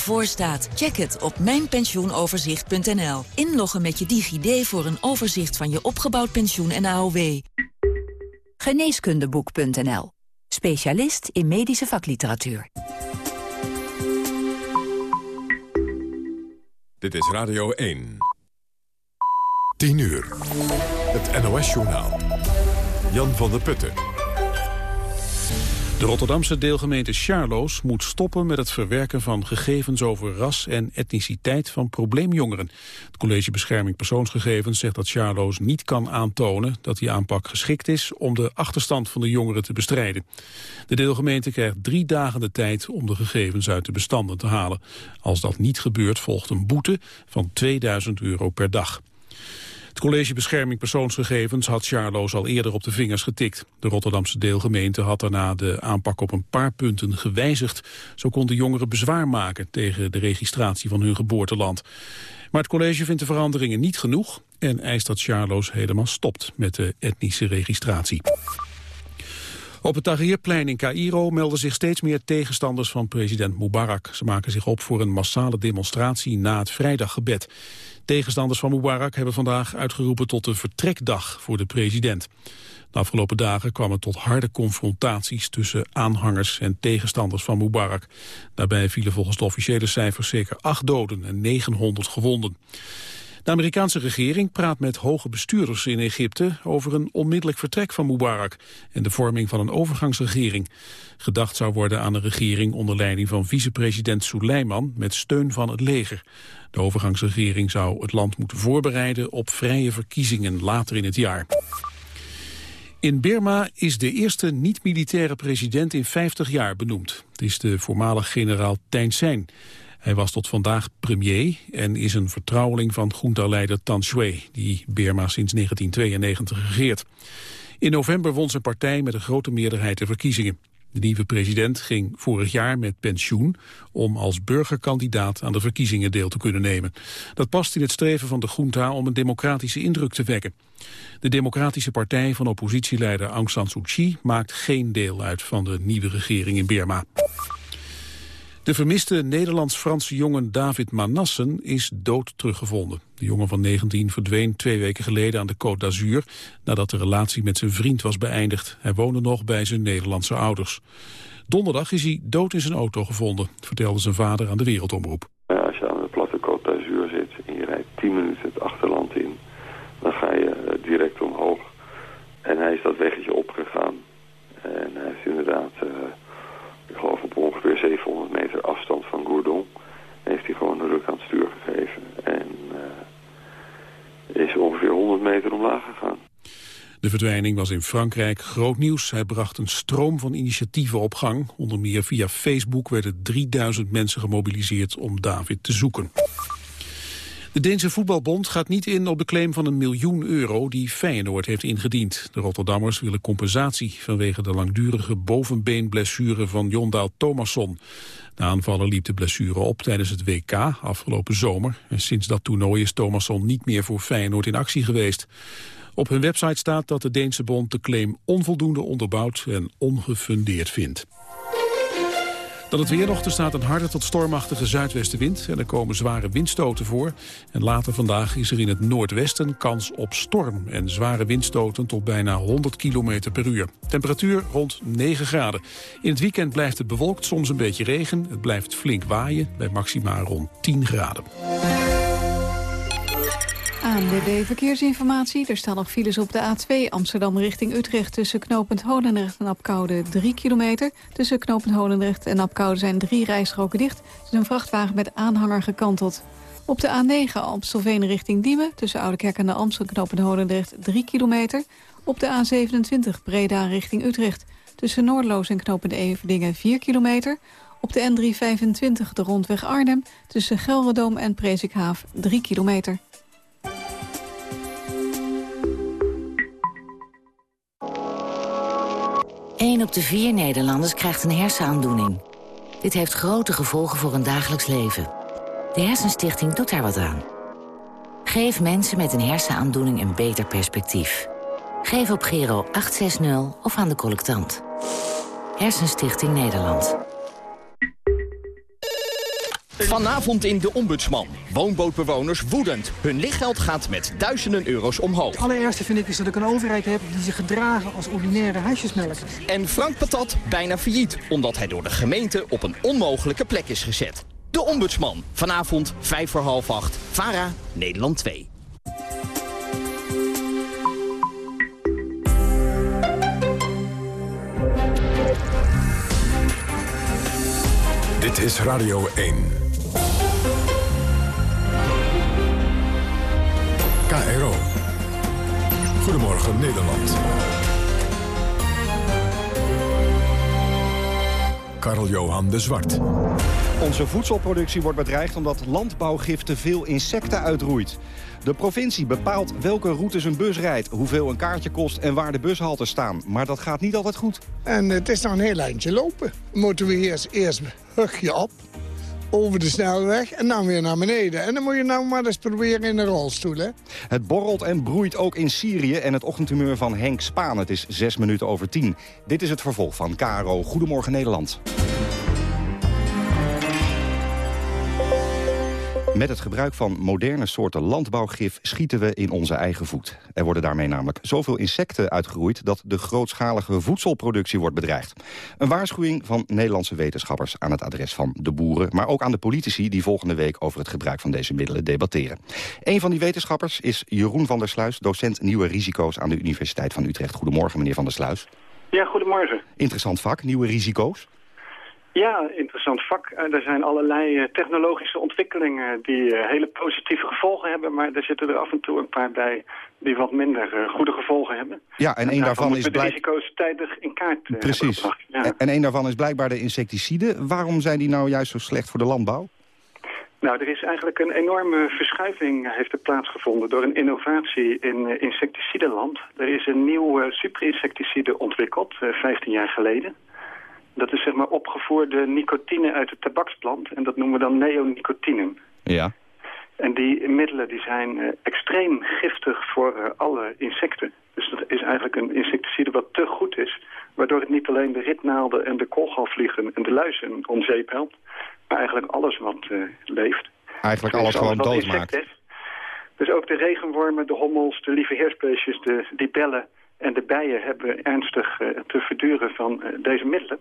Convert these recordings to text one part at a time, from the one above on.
voor staat. Check het op mijnpensioenoverzicht.nl. Inloggen met je DigiD voor een overzicht van je opgebouwd pensioen en AOW. Geneeskundeboek.nl. Specialist in medische vakliteratuur. Dit is Radio 1. 10 uur. Het NOS-journaal. Jan van der Putten. De Rotterdamse deelgemeente Charloes moet stoppen met het verwerken van gegevens over ras en etniciteit van probleemjongeren. Het College Bescherming Persoonsgegevens zegt dat Charloes niet kan aantonen dat die aanpak geschikt is om de achterstand van de jongeren te bestrijden. De deelgemeente krijgt drie dagen de tijd om de gegevens uit de bestanden te halen. Als dat niet gebeurt volgt een boete van 2000 euro per dag. Het College Bescherming Persoonsgegevens had Charloes al eerder op de vingers getikt. De Rotterdamse deelgemeente had daarna de aanpak op een paar punten gewijzigd. Zo konden jongeren bezwaar maken tegen de registratie van hun geboorteland. Maar het college vindt de veranderingen niet genoeg en eist dat Charloes helemaal stopt met de etnische registratie. Op het Tahrirplein in Cairo melden zich steeds meer tegenstanders van president Mubarak. Ze maken zich op voor een massale demonstratie na het vrijdaggebed. Tegenstanders van Mubarak hebben vandaag uitgeroepen tot de vertrekdag voor de president. De afgelopen dagen kwam het tot harde confrontaties tussen aanhangers en tegenstanders van Mubarak. Daarbij vielen volgens de officiële cijfers zeker acht doden en 900 gewonden. De Amerikaanse regering praat met hoge bestuurders in Egypte over een onmiddellijk vertrek van Mubarak en de vorming van een overgangsregering. Gedacht zou worden aan een regering onder leiding van vicepresident Suleiman met steun van het leger. De overgangsregering zou het land moeten voorbereiden op vrije verkiezingen later in het jaar. In Birma is de eerste niet-militaire president in 50 jaar benoemd. Het is de voormalig generaal Thein Sein. Hij was tot vandaag premier en is een vertrouweling van junta-leider Tan Shui... die Birma sinds 1992 regeert. In november won zijn partij met een grote meerderheid de verkiezingen. De nieuwe president ging vorig jaar met pensioen om als burgerkandidaat aan de verkiezingen deel te kunnen nemen. Dat past in het streven van de junta om een democratische indruk te wekken. De Democratische Partij van oppositieleider Aung San Suu Kyi maakt geen deel uit van de nieuwe regering in Birma. De vermiste Nederlands-Franse jongen David Manassen is dood teruggevonden. De jongen van 19 verdween twee weken geleden aan de Côte d'Azur... nadat de relatie met zijn vriend was beëindigd. Hij woonde nog bij zijn Nederlandse ouders. Donderdag is hij dood in zijn auto gevonden, vertelde zijn vader aan de Wereldomroep. als je aan de platte Côte d'Azur zit en je rijdt 10 minuten het achterland in... dan ga je eh, direct omhoog. En hij is dat weggetje opgegaan. En hij heeft inderdaad... Ik geloof op ongeveer 700 meter afstand van Gourdon, heeft hij gewoon een ruk aan het stuur gegeven. En uh, is ongeveer 100 meter omlaag gegaan. De verdwijning was in Frankrijk groot nieuws. Hij bracht een stroom van initiatieven op gang. Onder meer via Facebook werden 3000 mensen gemobiliseerd om David te zoeken. De Deense voetbalbond gaat niet in op de claim van een miljoen euro die Feyenoord heeft ingediend. De Rotterdammers willen compensatie vanwege de langdurige bovenbeenblessure van Jondaal Thomasson. De aanvaller liep de blessure op tijdens het WK afgelopen zomer. En sinds dat toernooi is Thomasson niet meer voor Feyenoord in actie geweest. Op hun website staat dat de Deense bond de claim onvoldoende onderbouwd en ongefundeerd vindt. Dan het weer nog. Er staat een harde tot stormachtige zuidwestenwind. En er komen zware windstoten voor. En later vandaag is er in het noordwesten kans op storm. En zware windstoten tot bijna 100 km per uur. Temperatuur rond 9 graden. In het weekend blijft het bewolkt, soms een beetje regen. Het blijft flink waaien, bij maxima rond 10 graden. ANWB Verkeersinformatie. Er staan nog files op de A2 Amsterdam richting Utrecht... tussen knooppunt Holendrecht en Apkoude 3 kilometer. Tussen knooppunt Holendrecht en Apkoude zijn drie rijstroken dicht. Is een vrachtwagen met aanhanger gekanteld. Op de A9 Amstelveen richting Diemen... tussen Oudekerk en de Amstel knooppunt Holendrecht 3 kilometer. Op de A27 Breda richting Utrecht... tussen Noordloos en knooppunt Everdingen 4 kilometer... Op de N325 de rondweg Arnhem tussen Gelredoom en Prezikhaaf 3 kilometer. 1 op de vier Nederlanders krijgt een hersenaandoening. Dit heeft grote gevolgen voor een dagelijks leven. De Hersenstichting doet daar wat aan. Geef mensen met een hersenaandoening een beter perspectief. Geef op Gero 860 of aan de collectant. Hersenstichting Nederland. Vanavond in De Ombudsman. Woonbootbewoners woedend. Hun lichtgeld gaat met duizenden euro's omhoog. Het allereerste vind ik is dat ik een overheid heb die zich gedragen als ordinaire huisjesmelkers. En Frank Patat bijna failliet, omdat hij door de gemeente op een onmogelijke plek is gezet. De Ombudsman. Vanavond, vijf voor half acht. VARA, Nederland 2. Dit is Radio 1. KRO. Goedemorgen Nederland. Karl-Johan de Zwart. Onze voedselproductie wordt bedreigd omdat landbouwgif te veel insecten uitroeit. De provincie bepaalt welke routes een bus rijdt, hoeveel een kaartje kost en waar de bushaltes staan. Maar dat gaat niet altijd goed. En het is nog een heel eindje lopen. Moeten we eerst, eerst hugje op, over de snelweg en dan weer naar beneden. En dan moet je nou maar eens proberen in een rolstoel, hè? Het borrelt en broeit ook in Syrië en het ochtendhumeur van Henk Spaan. Het is zes minuten over tien. Dit is het vervolg van Caro. Goedemorgen Nederland. Met het gebruik van moderne soorten landbouwgif schieten we in onze eigen voet. Er worden daarmee namelijk zoveel insecten uitgeroeid... dat de grootschalige voedselproductie wordt bedreigd. Een waarschuwing van Nederlandse wetenschappers aan het adres van de boeren... maar ook aan de politici die volgende week over het gebruik van deze middelen debatteren. Een van die wetenschappers is Jeroen van der Sluis... docent Nieuwe Risico's aan de Universiteit van Utrecht. Goedemorgen, meneer van der Sluis. Ja, goedemorgen. Interessant vak, nieuwe risico's. Ja, interessant vak. Er zijn allerlei uh, technologische ontwikkelingen die uh, hele positieve gevolgen hebben, maar er zitten er af en toe een paar bij die wat minder goede gevolgen hebben. Ja, en, en een daarvan is de risico's tijdig in kaart Precies. Ja. En, een daarvan is blijkbaar de insecticiden. Waarom zijn die nou juist zo slecht voor de landbouw? Nou, er is eigenlijk een enorme verschuiving heeft er plaatsgevonden door een innovatie in insecticidenland. Er is een nieuw superinsecticide ontwikkeld, 15 jaar geleden. Dat is zeg maar opgevoerde nicotine uit de tabaksplant. En dat noemen we dan neonicotine. Ja. En die middelen die zijn uh, extreem giftig voor uh, alle insecten. Dus dat is eigenlijk een insecticide wat te goed is. Waardoor het niet alleen de ritnaalden en de koolgalvliegen en de luizen om zeep helpt. Maar eigenlijk alles wat uh, leeft. Eigenlijk alles gewoon doodmaakt. Dus ook de regenwormen, de hommels, de lieve heersbeestjes, de libellen en de bijen hebben ernstig te verduren van deze middelen.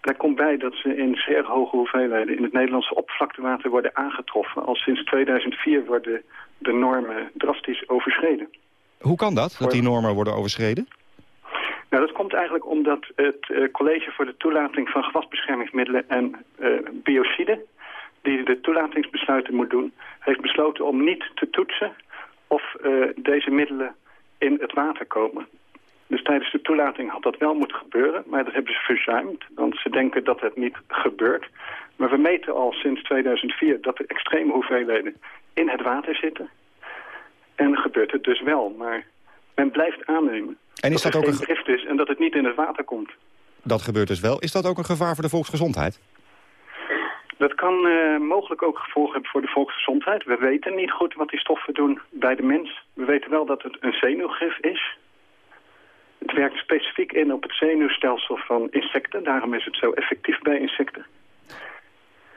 Daar komt bij dat ze in zeer hoge hoeveelheden in het Nederlandse oppervlaktewater worden aangetroffen. Al sinds 2004 worden de normen drastisch overschreden. Hoe kan dat, dat die normen worden overschreden? Nou, dat komt eigenlijk omdat het uh, College voor de Toelating van Gewasbeschermingsmiddelen en uh, Biociden, die de toelatingsbesluiten moet doen, heeft besloten om niet te toetsen of uh, deze middelen in het water komen. Dus tijdens de toelating had dat wel moeten gebeuren, maar dat hebben ze verzuimd. Want ze denken dat het niet gebeurt. Maar we meten al sinds 2004 dat er extreme hoeveelheden in het water zitten. En gebeurt het dus wel, maar men blijft aannemen en is dat, dat er ook geen een... drift is en dat het niet in het water komt. Dat gebeurt dus wel. Is dat ook een gevaar voor de volksgezondheid? Dat kan uh, mogelijk ook gevolgen hebben voor de volksgezondheid. We weten niet goed wat die stoffen doen bij de mens. We weten wel dat het een zenuwgif is. Het werkt specifiek in op het zenuwstelsel van insecten. Daarom is het zo effectief bij insecten.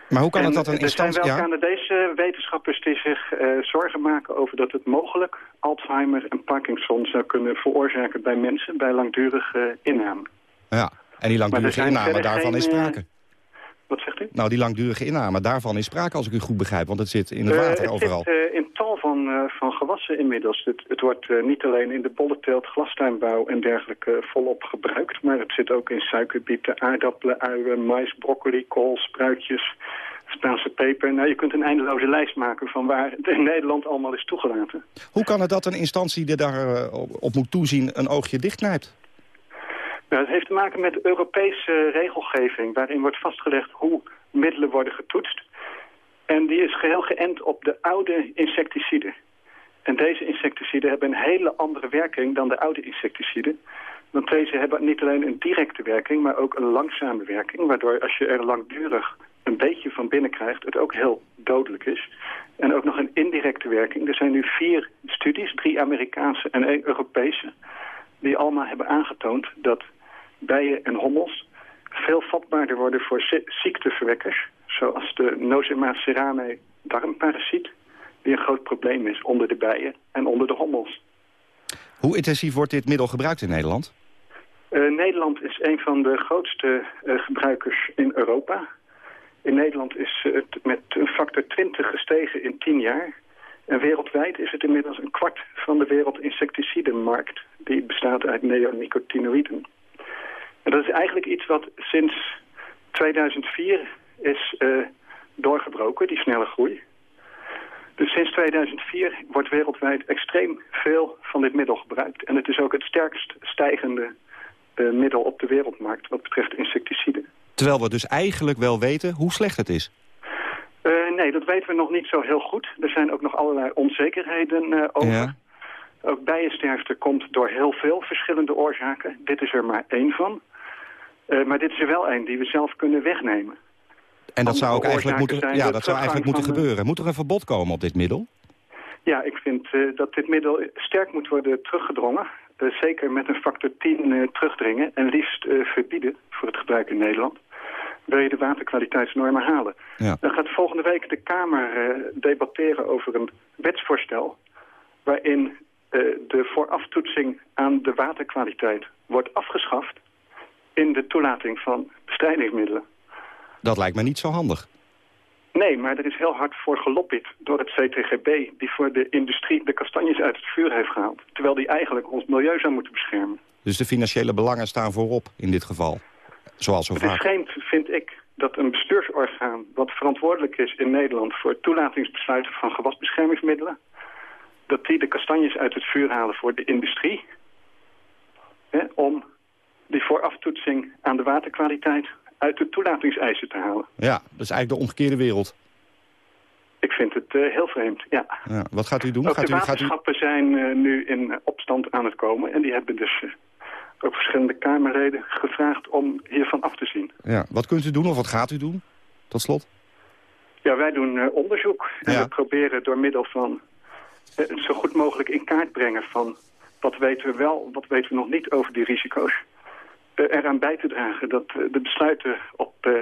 Maar hoe kan en het dat een instantie... Er zijn wel? Canadese wetenschappers die zich uh, zorgen maken over dat het mogelijk Alzheimer en Parkinson zou kunnen veroorzaken bij mensen bij langdurige inname. Ja, en die langdurige inname, daarvan geen, is sprake. Wat zegt u? Nou, die langdurige inname, daarvan is sprake als ik u goed begrijp, want het zit in het water uh, het overal. Het zit in tal van, uh, van gewassen inmiddels. Het, het wordt niet alleen in de bollenteelt, glastuinbouw en dergelijke volop gebruikt, maar het zit ook in suikerbieten, aardappelen, uien, mais, broccoli, kool, spruitjes, Spaanse peper. Nou, je kunt een eindeloze lijst maken van waar het in Nederland allemaal is toegelaten. Hoe kan het dat een instantie die daar op moet toezien een oogje dichtknijpt? Nou, het heeft te maken met Europese regelgeving... waarin wordt vastgelegd hoe middelen worden getoetst. En die is geheel geënt op de oude insecticiden. En deze insecticiden hebben een hele andere werking dan de oude insecticiden. Want deze hebben niet alleen een directe werking, maar ook een langzame werking. Waardoor als je er langdurig een beetje van binnen krijgt, het ook heel dodelijk is. En ook nog een indirecte werking. Er zijn nu vier studies, drie Amerikaanse en één Europese... die allemaal hebben aangetoond dat bijen en hommels veel vatbaarder worden voor ziekteverwekkers zoals de Nosema cerame darmparasiet, die een groot probleem is onder de bijen en onder de hommels. Hoe intensief wordt dit middel gebruikt in Nederland? Uh, Nederland is een van de grootste uh, gebruikers in Europa. In Nederland is het met een factor 20 gestegen in 10 jaar. En wereldwijd is het inmiddels een kwart van de wereldinsecticidenmarkt. Die bestaat uit neonicotinoïden. En dat is eigenlijk iets wat sinds 2004 is uh, doorgebroken, die snelle groei. Dus sinds 2004 wordt wereldwijd extreem veel van dit middel gebruikt. En het is ook het sterkst stijgende uh, middel op de wereldmarkt wat betreft insecticiden. Terwijl we dus eigenlijk wel weten hoe slecht het is. Uh, nee, dat weten we nog niet zo heel goed. Er zijn ook nog allerlei onzekerheden uh, over. Ja. Ook bijensterfte komt door heel veel verschillende oorzaken. Dit is er maar één van. Uh, maar dit is er wel één die we zelf kunnen wegnemen. En dat zou ook eigenlijk moeten, ja, dat zou eigenlijk moeten gebeuren. Moet er een verbod komen op dit middel? Ja, ik vind uh, dat dit middel sterk moet worden teruggedrongen. Uh, zeker met een factor 10 uh, terugdringen en liefst verbieden voor het gebruik in Nederland. Wil je de waterkwaliteitsnormen halen? Ja. Dan gaat volgende week de Kamer debatteren over een wetsvoorstel... waarin de vooraftoetsing aan de waterkwaliteit wordt afgeschaft... in de toelating van bestrijdingsmiddelen. Dat lijkt me niet zo handig. Nee, maar er is heel hard voor gelobbyd door het CTGB... die voor de industrie de kastanjes uit het vuur heeft gehaald. Terwijl die eigenlijk ons milieu zou moeten beschermen. Dus de financiële belangen staan voorop in dit geval? Zoals zo het vaak. is vreemd, vind ik, dat een bestuursorgaan... wat verantwoordelijk is in Nederland voor toelatingsbesluiten van gewasbeschermingsmiddelen... dat die de kastanjes uit het vuur halen voor de industrie... Hè, om die vooraftoetsing aan de waterkwaliteit uit de toelatingseisen te halen. Ja, dat is eigenlijk de omgekeerde wereld. Ik vind het uh, heel vreemd, ja. ja. Wat gaat u doen? Ook gaat de u, waterschappen gaat u... zijn uh, nu in opstand aan het komen. En die hebben dus uh, ook verschillende Kamerleden gevraagd om hiervan af te zien. Ja. Wat kunt u doen of wat gaat u doen, tot slot? Ja, wij doen onderzoek. En Ja. we proberen door middel van het zo goed mogelijk in kaart brengen van... wat weten we wel, wat weten we nog niet over die risico's eraan bij te dragen dat de besluiten op, uh,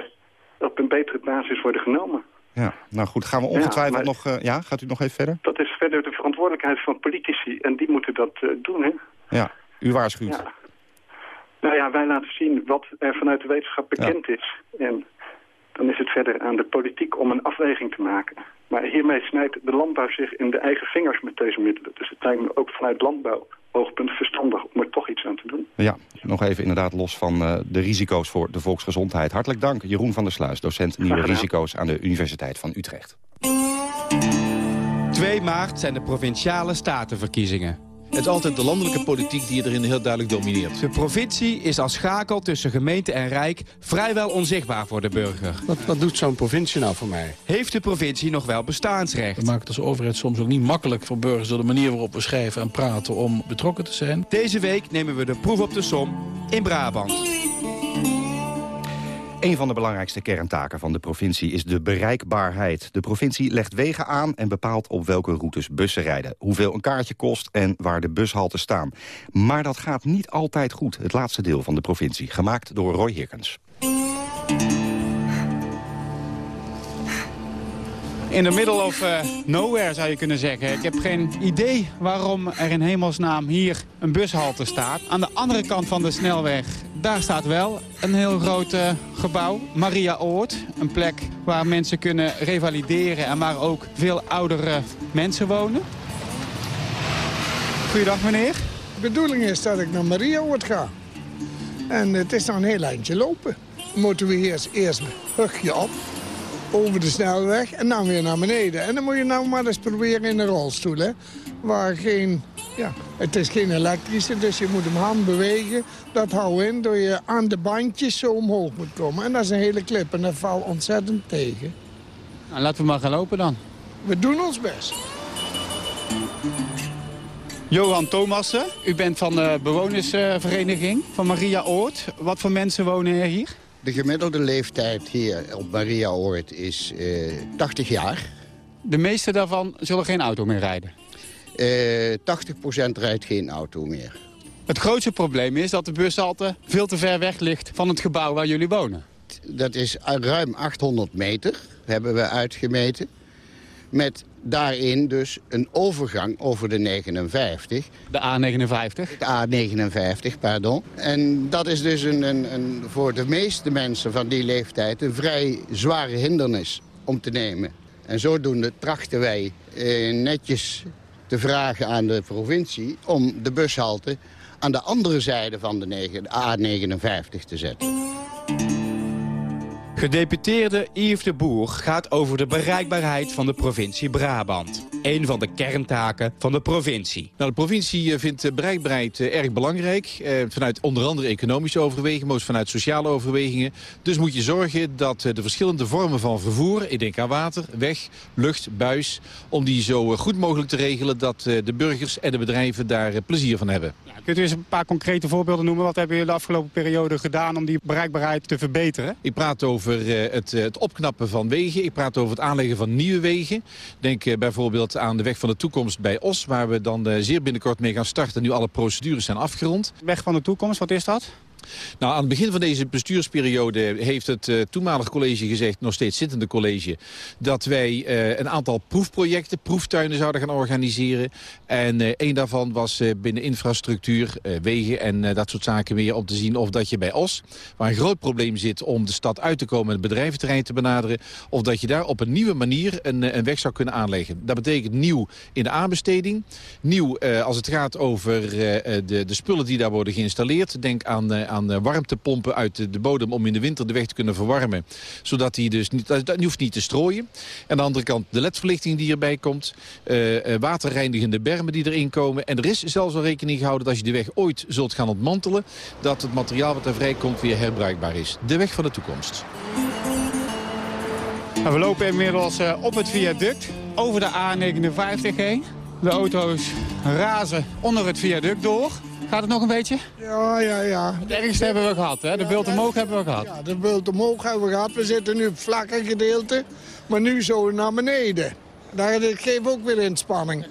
op een betere basis worden genomen. Ja, nou goed, gaan we ongetwijfeld Ja, nog... eh, ja, gaat u nog even verder? Dat is verder de verantwoordelijkheid van politici en die moeten dat uh, doen. Hè? Ja, u waarschuwt. Ja. Nou ja, wij laten zien wat er vanuit de wetenschap bekend is. En dan is het verder aan de politiek om een afweging te maken. Maar hiermee snijdt de landbouw zich in de eigen vingers met deze middelen. Dus het lijkt me ook vanuit landbouwoogpunt verstandig om er toch iets aan te doen. Ja, nog even inderdaad los van eh, de risico's voor de volksgezondheid. Hartelijk dank, Jeroen van der Sluis, docent Nieuwe. Risico's aan de Universiteit van Utrecht. 2 maart zijn de provinciale statenverkiezingen. Het is altijd de landelijke politiek die erin heel duidelijk domineert. De provincie is als schakel tussen gemeente en rijk vrijwel onzichtbaar voor de burger. Wat, wat doet zo'n provincie nou voor mij? Heeft de provincie nog wel bestaansrecht? We maken het als overheid soms ook niet makkelijk voor burgers... door de manier waarop we schrijven en praten om betrokken te zijn. Deze week nemen we de proef op de som in Brabant. Een van de belangrijkste kerntaken van de provincie is de bereikbaarheid. De provincie legt wegen aan en bepaalt op welke routes bussen rijden. Hoeveel een kaartje kost en waar de bushalten staan. Maar dat gaat niet altijd goed, het laatste deel van de provincie. Gemaakt door Roy Hirkens. In the middle of eh, nowhere zou je kunnen zeggen. Ik heb geen idee waarom er in hemelsnaam hier een bushalte staat. Aan de andere kant van de snelweg, daar staat wel een heel groot eh, gebouw. Maria Oort, een plek waar mensen kunnen revalideren en waar ook veel oudere mensen wonen. Goeiedag meneer. De bedoeling is dat ik naar Mariaoord ga. En het is nog een heel eindje lopen. Moeten we eerst, eerst hugje op, over de snelweg en dan weer naar beneden. En dan moet je nou maar eens proberen in een rolstoel, hè. Waar geen, ja, het is geen elektrische, dus je moet hem hand bewegen. Dat houdt in door je aan de bandjes zo omhoog moet komen. En dat is een hele klip en dat valt ontzettend tegen. Nou, laten we maar gaan lopen dan. We doen ons best. Johan Thomassen, u bent van de bewonersvereniging van Maria Oort. Wat voor mensen wonen er hier? De gemiddelde leeftijd hier op Maria Oort is eh 80 jaar. De meeste daarvan zullen geen auto meer rijden. Eh 80% rijdt geen auto meer. Het grootste probleem is dat de bushalte veel te ver weg ligt van het gebouw waar jullie wonen. dat is ruim 800 meter, hebben we uitgemeten. Met daarin dus een overgang over de 59. De A59? De A59, pardon. En dat is dus een, een, een, voor de meeste mensen van die leeftijd... een vrij zware hindernis om te nemen. En zodoende trachten wij eh, netjes te vragen aan de provincie... om de bushalte aan de andere zijde van de A59 te zetten. Gedeputeerde Yves de Boer gaat over de bereikbaarheid van de provincie Brabant. Een van de kerntaken van de provincie. Nou, de provincie eh, vindt bereikbaarheid eh, erg belangrijk. Eh, vanuit onder andere economische overwegingen, maar ook vanuit sociale overwegingen. Dus moet je zorgen dat de verschillende vormen van vervoer... ik denk aan water, weg, lucht, buis... om die zo goed mogelijk te regelen dat de burgers en de bedrijven daar plezier van hebben. Ja, kunt u eens een paar concrete voorbeelden noemen? Wat hebben jullie de afgelopen periode gedaan om die bereikbaarheid te verbeteren? Ik praat over het, het opknappen van wegen. Ik praat over het aanleggen van nieuwe wegen. Denk bijvoorbeeld aan de weg van de toekomst bij Os... waar we dan zeer binnenkort mee gaan starten. Nu alle procedures zijn afgerond. Weg van de toekomst, wat is dat? Nou, aan het begin van deze bestuursperiode heeft het uh, toenmalig college gezegd, nog steeds zittende college, dat wij uh, een aantal proefprojecten, proeftuinen zouden gaan organiseren. En uh, een daarvan was binnen infrastructuur, wegen en dat soort zaken meer om te zien of dat je bij Os, waar een groot probleem zit om de stad uit te komen en het bedrijventerrein te benaderen, of dat je daar op een nieuwe manier een, een weg zou kunnen aanleggen. Dat betekent nieuw in de aanbesteding, nieuw als het gaat over de, de spullen die daar worden geïnstalleerd. Denk aan aan eh, warmtepompen uit de bodem om in de winter de weg te kunnen verwarmen. Zodat die dus niet, dat hoeft niet te strooien. Aan de andere kant de ledverlichting die erbij komt. Uh, waterreinigende bermen die erin komen. En er is zelfs al rekening gehouden dat als je de weg ooit zult gaan ontmantelen... dat het materiaal wat er vrijkomt weer herbruikbaar is. De weg van de toekomst. We lopen inmiddels op het viaduct over de A59 heen. De auto's razen onder het viaduct door. Gaat het nog een beetje? Ja, ja, ja. Het ergste hebben we gehad, hè? De ja, bult omhoog hebben we gehad. Ja, de bult omhoog hebben we gehad. We zitten nu op het vlakke gedeelte, maar nu zo naar beneden. Daar geeft ook weer inspanning.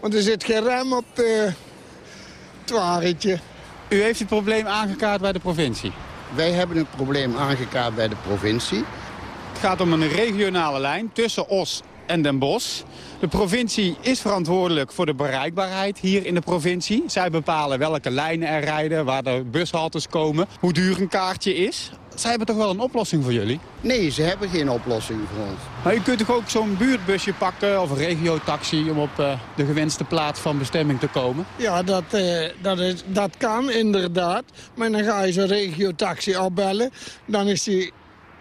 Want er zit geen rem op de, het wagentje. U heeft het probleem aangekaart bij de provincie? Wij hebben het probleem aangekaart bij de provincie. Het gaat om een regionale lijn tussen Os en Den Bosch. De provincie is verantwoordelijk voor de bereikbaarheid hier in de provincie. Zij bepalen welke lijnen er rijden, waar de bushaltes komen, hoe duur een kaartje is. Zij hebben toch wel een oplossing voor jullie? Nee, ze hebben geen oplossing voor ons. Maar je kunt toch ook zo'n buurtbusje pakken of een regiotaxi... om op uh, de gewenste plaats van bestemming te komen? Ja, dat, uh, dat, is, dat kan inderdaad. Maar dan ga je zo'n regiotaxi opbellen. Dan is die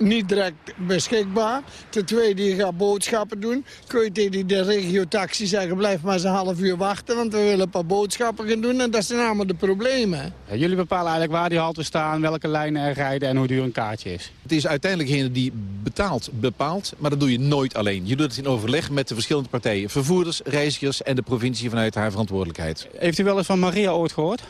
niet direct beschikbaar. Ten tweede, je gaat boodschappen doen. Kun je tegen de regiotaxi zeggen, blijf maar eens een half uur wachten... want we willen een paar boodschappen gaan doen en dat zijn allemaal de problemen. Ja, jullie bepalen eigenlijk waar die halten staan, welke lijnen er rijden en hoe duur een kaartje is. Het is uiteindelijk degene die betaalt, bepaalt, maar dat doe je nooit alleen. Je doet het in overleg met de verschillende partijen. Vervoerders, reizigers en de provincie vanuit haar verantwoordelijkheid. Heeft u wel eens van Maria ooit gehoord?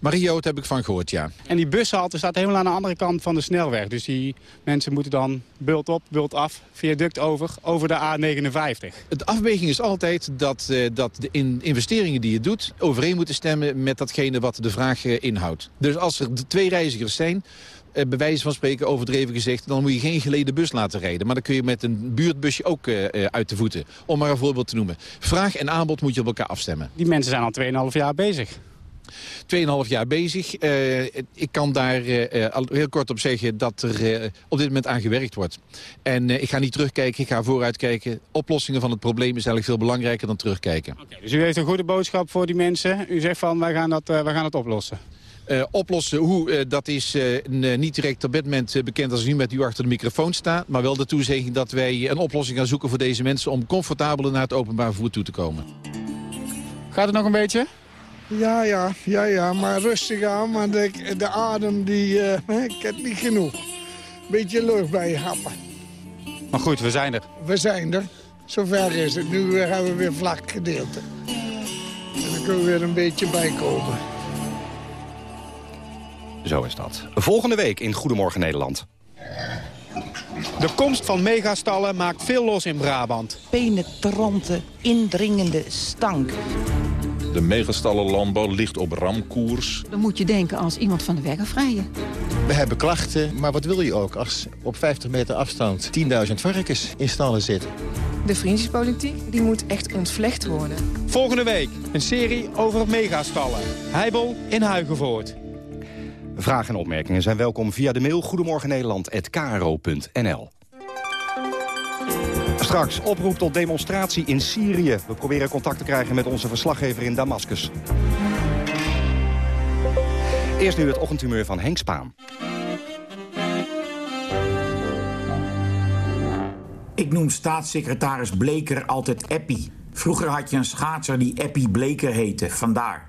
Marioot heb ik van gehoord, ja. En die bushalte staat helemaal aan de andere kant van de snelweg. Dus die mensen moeten dan bult op, bult af, viaduct over, over de A59. De afweging is altijd dat, uh, dat de in investeringen die je doet... overeen moeten stemmen met datgene wat de vraag uh, inhoudt. Dus als er twee reizigers zijn uh, bij wijze van spreken overdreven gezegd... dan moet je geen geleden bus laten rijden. Maar dan kun je met een buurtbusje ook uh, uit de voeten. Om maar een voorbeeld te noemen. Vraag en aanbod moet je op elkaar afstemmen. Die mensen zijn al 2,5 jaar bezig. 2,5 jaar bezig. Uh, ik kan daar uh, al heel kort op zeggen dat er uh, op dit moment aan gewerkt wordt. En ik ga niet terugkijken, ik ga vooruitkijken. Oplossingen van het probleem is eigenlijk veel belangrijker dan terugkijken. Okay, dus u heeft een goede boodschap voor die mensen. U zegt van, wij gaan dat, wij gaan het oplossen. Uh, oplossen hoe, uh, dat is uh, niet direct op dit moment bekend als u met u achter de microfoon staat. Maar wel de toezegging dat wij een oplossing gaan zoeken voor deze mensen... om comfortabeler naar het openbaar vervoer toe te komen. Gaat het nog een beetje? Ja, ja, ja, ja, maar rustig aan, want de, de adem, die, uh, ik heb niet genoeg. Beetje lucht bij je happen. Maar goed, we zijn er. We zijn er. Zover is het. Nu hebben we weer vlak gedeelte. En dan kunnen we weer een beetje bijkomen. Zo is dat. Volgende week in Goedemorgen Nederland. De komst van megastallen maakt veel los in Brabant. Penetrante, indringende stank. De megastallenlandbouw ligt op ramkoers. Dan moet je denken als iemand van de weg. We hebben klachten, maar wat wil je ook als op 50 meter afstand 10.000 varkens in stallen zitten? De vriendjespolitiek die moet echt ontvlecht worden. Volgende week een serie over megastallen. Heibel in Huigenvoort. Vragen en opmerkingen zijn welkom via de mail goedemorgennederland.kro.nl. Straks oproep tot demonstratie in Syrië. We proberen contact te krijgen met onze verslaggever in Damascus. Eerst nu het ochtendhumeur van Henk Spaan. Ik noem staatssecretaris Bleker altijd Eppie. Vroeger had je een schaatser die Eppie Bleker heette, vandaar.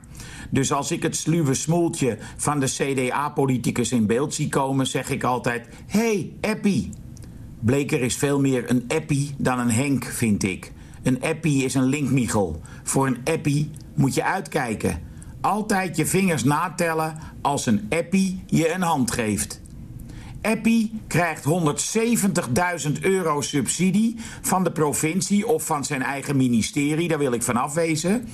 Dus als ik het sluwe smoeltje van de CDA-politicus in beeld zie komen... zeg ik altijd, hey, Eppie. Bleker is veel meer een Eppie dan een Henk, vind ik. Een Eppie is een linkmichel. Voor een Eppie moet je uitkijken. Altijd je vingers natellen als een Eppie je een hand geeft. Eppie krijgt 170.000 euro subsidie van de provincie of van zijn eigen ministerie, daar wil ik van afwezen,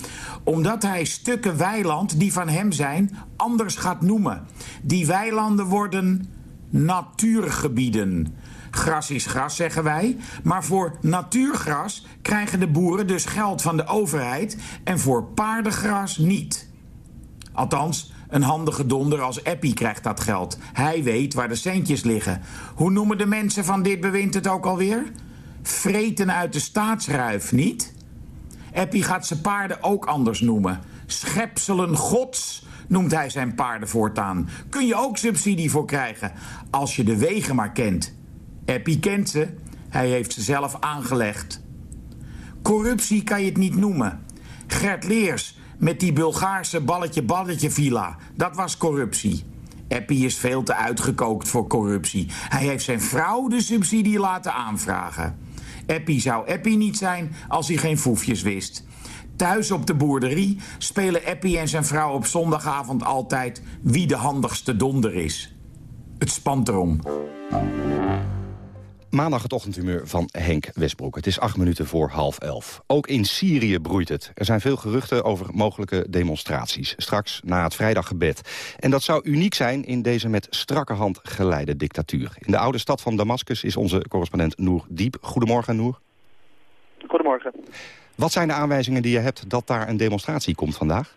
omdat hij stukken weiland die van hem zijn anders gaat noemen. Die weilanden worden natuurgebieden. Gras is gras, zeggen wij. Maar voor natuurgras krijgen de boeren dus geld van de overheid en voor paardengras niet. Althans, een handige donder als Eppie krijgt dat geld. Hij weet waar de centjes liggen. Hoe noemen de mensen van dit bewind het ook alweer? Vreten uit de staatsruif, niet? Eppie gaat zijn paarden ook anders noemen. Schepselen gods noemt hij zijn paarden voortaan. Kun je ook subsidie voor krijgen, als je de wegen maar kent. Eppie kent ze, hij heeft ze zelf aangelegd. Corruptie kan je het niet noemen. Gert Leers met die Bulgaarse balletje-balletje villa. Dat was corruptie. Eppie is veel te uitgekookt voor corruptie. Hij heeft zijn vrouw de subsidie laten aanvragen. Eppie zou Eppie niet zijn als hij geen foefjes wist. Thuis op de boerderie spelen Eppie en zijn vrouw op zondagavond altijd wie de handigste donder is. Het spant erom. Maandag het ochtendhumeur van Henk Westbroek. Het is acht minuten voor half elf. Ook in Syrië broeit het. Er zijn veel geruchten over mogelijke demonstraties. Straks na het vrijdaggebed. En dat zou uniek zijn in deze met strakke hand geleide dictatuur. In de oude stad van Damascus is onze correspondent Noor Diep. Goedemorgen, Noor. Goedemorgen. Wat zijn de aanwijzingen die je hebt dat daar een demonstratie komt vandaag?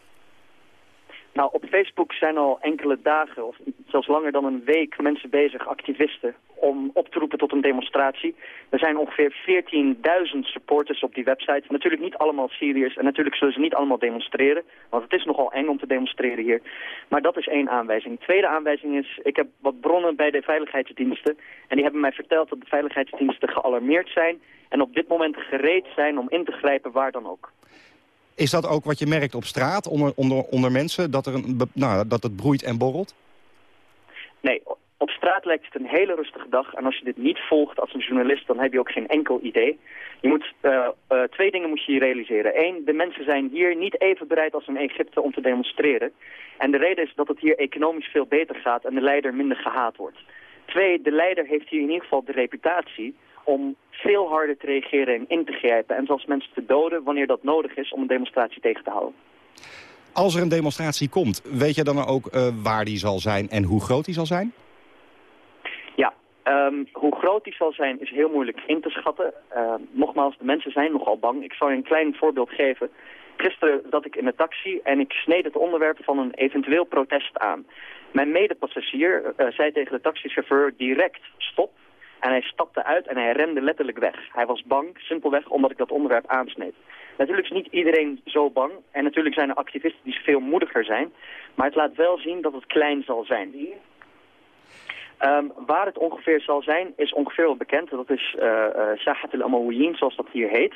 Nou, op Facebook zijn al enkele dagen, of zelfs langer dan een week, mensen bezig, activisten, om op te roepen tot een demonstratie. Er zijn ongeveer 14.000 supporters op die website. Natuurlijk niet allemaal Syriërs en natuurlijk zullen ze niet allemaal demonstreren. Want het is nogal eng om te demonstreren hier. Maar dat is één aanwijzing. Tweede aanwijzing is, ik heb wat bronnen bij de veiligheidsdiensten. En die hebben mij verteld dat de veiligheidsdiensten gealarmeerd zijn. En op dit moment gereed zijn om in te grijpen waar dan ook. Is dat ook wat je merkt op straat onder, onder, onder mensen? Dat, er een, nou, dat het broeit en borrelt? Nee, op straat lijkt het een hele rustige dag. En als je dit niet volgt als een journalist, dan heb je ook geen enkel idee. Je moet, uh, uh, twee dingen moet je realiseren. Eén, de mensen zijn hier niet even bereid als in Egypte om te demonstreren. En de reden is dat het hier economisch veel beter gaat en de leider minder gehaat wordt. Twee, de leider heeft hier in ieder geval de reputatie om veel harder te reageren en in te grijpen. En zelfs mensen te doden wanneer dat nodig is om een demonstratie tegen te houden. Als er een demonstratie komt, weet je dan ook uh, waar die zal zijn en hoe groot die zal zijn? Um, hoe groot die zal zijn is heel moeilijk in te schatten. Uh, nogmaals, de mensen zijn nogal bang. Ik zal je een klein voorbeeld geven. Gisteren zat ik in de taxi en ik sneed het onderwerp van een eventueel protest aan. Mijn medepassagier uh, zei tegen de taxichauffeur direct stop. En hij stapte uit en hij rende letterlijk weg. Hij was bang, simpelweg omdat ik dat onderwerp aansneed. Natuurlijk is niet iedereen zo bang. En natuurlijk zijn er activisten die veel moediger zijn. Maar het laat wel zien dat het klein zal zijn. Um, waar het ongeveer zal zijn, is ongeveer wel bekend. Dat is uh, uh, Sahat al zoals dat hier heet.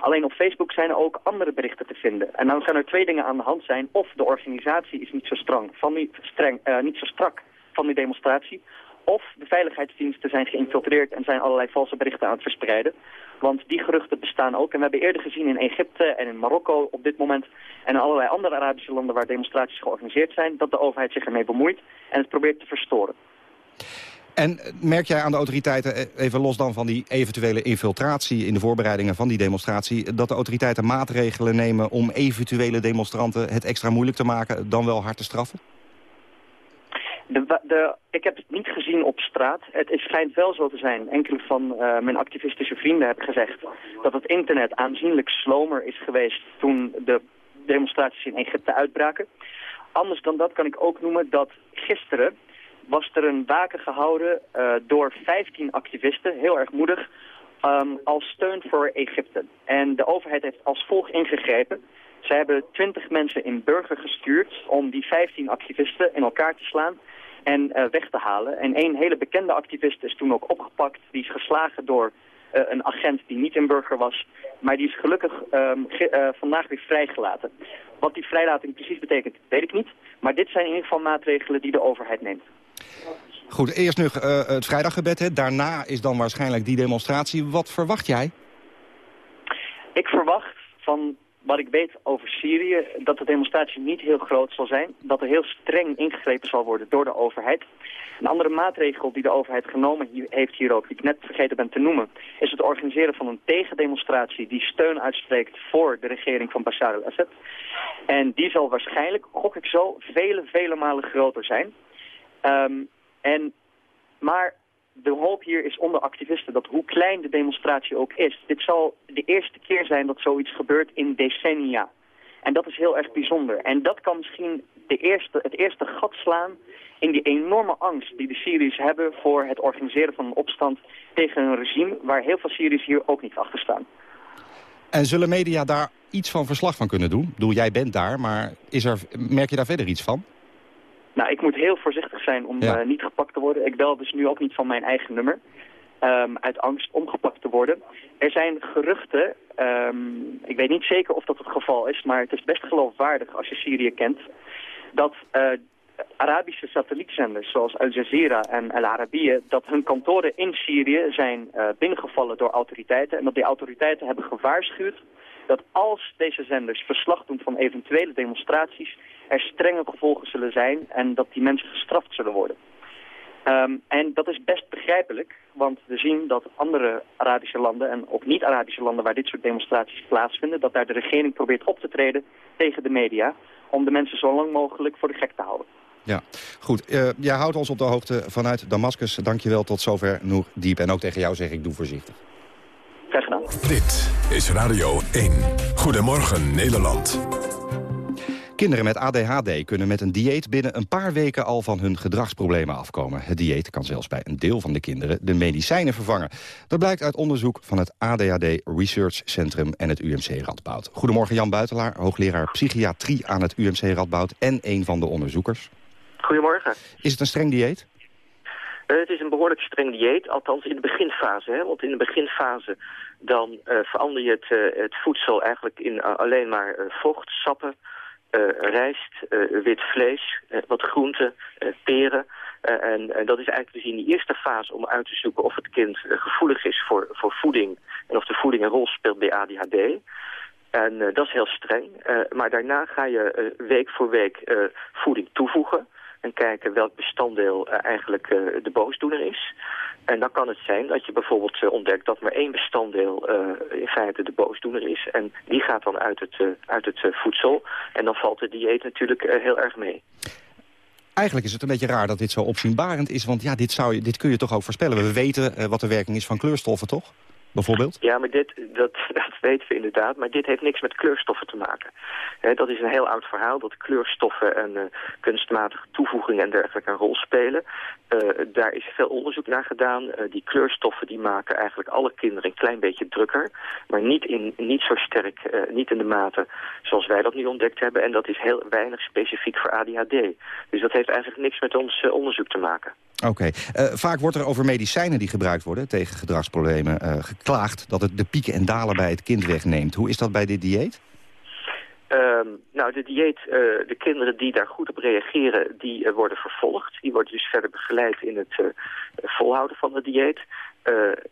Alleen op Facebook zijn er ook andere berichten te vinden. En dan gaan er twee dingen aan de hand zijn. Of de organisatie is niet zo, van streng, uh, niet zo strak van die demonstratie. Of de veiligheidsdiensten zijn geïnfiltreerd en zijn allerlei valse berichten aan het verspreiden. Want die geruchten bestaan ook. En we hebben eerder gezien in Egypte en in Marokko op dit moment... en in allerlei andere Arabische landen waar demonstraties georganiseerd zijn... dat de overheid zich ermee bemoeit en het probeert te verstoren. En merk jij aan de autoriteiten, eh, even los dan van die eventuele infiltratie... in de voorbereidingen van die demonstratie... dat de autoriteiten maatregelen nemen om eventuele demonstranten het extra moeilijk te maken... dan wel hard te straffen? De, de, ik heb het niet gezien op straat. Het is, schijnt wel zo te zijn. Enkele van uh, mijn activistische vrienden hebben gezegd dat het internet aanzienlijk slomer is geweest toen de demonstraties in Egypte uitbraken. Anders dan dat kan ik ook noemen dat gisteren was er een waken gehouden uh, door 15 activisten, heel erg moedig, um, als steun voor Egypte. En de overheid heeft als volgt ingegrepen. Zij hebben 20 mensen in burger gestuurd om die 15 activisten in elkaar te slaan en uh, weg te halen. En één hele bekende activist is toen ook opgepakt. Die is geslagen door uh, een agent die niet in burger was. Maar die is gelukkig ge uh, vandaag weer vrijgelaten. Wat die vrijlating precies betekent, weet ik niet. Maar dit zijn in ieder geval maatregelen die de overheid neemt. Goed, eerst nog uh, het vrijdaggebed. Hè. Daarna is dan waarschijnlijk die demonstratie. Wat verwacht jij? Ik verwacht van wat ik weet over Syrië, dat de demonstratie niet heel groot zal zijn. Dat er heel streng ingegrepen zal worden door de overheid. Een andere maatregel die de overheid genomen heeft hier ook, die ik net vergeten ben te noemen, is het organiseren van een tegendemonstratie die steun uitspreekt voor de regering van Bashar al-Assad. En die zal waarschijnlijk, gok ik zo, vele, vele malen groter zijn. Um, en, maar de hoop hier is onder activisten dat hoe klein de demonstratie ook is. Dit zal de eerste keer zijn dat zoiets gebeurt in decennia. En dat is heel erg bijzonder. En dat kan misschien de eerste, het eerste gat slaan in die enorme angst die de Syriërs hebben voor het organiseren van een opstand tegen een regime waar heel veel Syriërs hier ook niet achter staan. En zullen media daar iets van verslag van kunnen doen? Ik bedoel, jij bent daar, maar is er, merk je daar verder iets van? Nou, ik moet heel voorzichtig zijn om ja. uh, niet gepakt te worden. Ik bel dus nu ook niet van mijn eigen nummer. Um, uit angst om gepakt te worden. Er zijn geruchten, um, ik weet niet zeker of dat het geval is, maar het is best geloofwaardig als je Syrië kent, dat uh, Arabische satellietzenders zoals Al Jazeera en Al Arabiya, dat hun kantoren in Syrië zijn uh, binnengevallen door autoriteiten en dat die autoriteiten hebben gewaarschuwd dat als deze zenders verslag doen van eventuele demonstraties, er strenge gevolgen zullen zijn en dat die mensen gestraft zullen worden. Um, en dat is best begrijpelijk, want we zien dat andere Arabische landen en ook niet-Arabische landen waar dit soort demonstraties plaatsvinden, dat daar de regering probeert op te treden tegen de media om de mensen zo lang mogelijk voor de gek te houden. Ja, goed. Uh, jij houdt ons op de hoogte vanuit Damascus. Dankjewel tot zover, Noor Diep. En ook tegen jou zeg ik, doe voorzichtig. Graag gedaan. Dit is Radio 1. Goedemorgen Nederland. Kinderen met ADHD kunnen met een dieet binnen een paar weken al van hun gedragsproblemen afkomen. Het dieet kan zelfs bij een deel van de kinderen de medicijnen vervangen. Dat blijkt uit onderzoek van het ADHD Research Centrum en het UMC Radboud. Goedemorgen Jan Buitelaar, hoogleraar psychiatrie aan het UMC Radboud en een van de onderzoekers. Goedemorgen. Is het een streng dieet? Uh, het is een behoorlijk streng dieet, althans in de beginfase. Hè? Want in de beginfase dan uh, verander je het, uh, het voedsel eigenlijk in alleen maar vocht, sappen, rijst, wit vlees, wat groenten, peren. En, en, dat is eigenlijk dus in die eerste fase om uit te zoeken of het kind gevoelig is voor, voor voeding. En of de voeding een rol speelt bij ADHD. En dat is heel streng. maar daarna ga je week voor week voeding toevoegen. En kijken welk bestanddeel eigenlijk de boosdoener is. En dan kan het zijn dat je bijvoorbeeld uh, ontdekt dat maar één bestanddeel in feite de boosdoener is. En die gaat dan uit het, uit het voedsel. En dan valt de dieet natuurlijk heel erg mee. Eigenlijk is het een beetje raar dat dit zo opzienbarend is. Want ja, dit, zou je, dit kun je toch ook voorspellen. We weten wat de werking is van kleurstoffen, toch? Bijvoorbeeld? Ja, maar dit, dat, dat weten we inderdaad. Maar dit heeft niks met kleurstoffen te maken. Dat is een heel oud verhaal, dat kleurstoffen en uh, kunstmatige toevoegingen en dergelijke een rol spelen. Uh, daar is veel onderzoek naar gedaan. Uh, die kleurstoffen die maken eigenlijk alle kinderen een klein beetje drukker. Maar niet, in, niet zo sterk, niet in de mate zoals wij dat nu ontdekt hebben. En dat is heel weinig specifiek voor ADHD. Dus dat heeft eigenlijk niks met ons onderzoek te maken. Oké. Okay. Uh, vaak wordt er over medicijnen die gebruikt worden tegen gedragsproblemen uh, geklaagd... dat het de pieken en dalen bij het kind wegneemt. Hoe is dat bij dit dieet? Um, nou, de dieet, uh, de kinderen die daar goed op reageren, die worden vervolgd. Die worden dus verder begeleid in het volhouden van het dieet.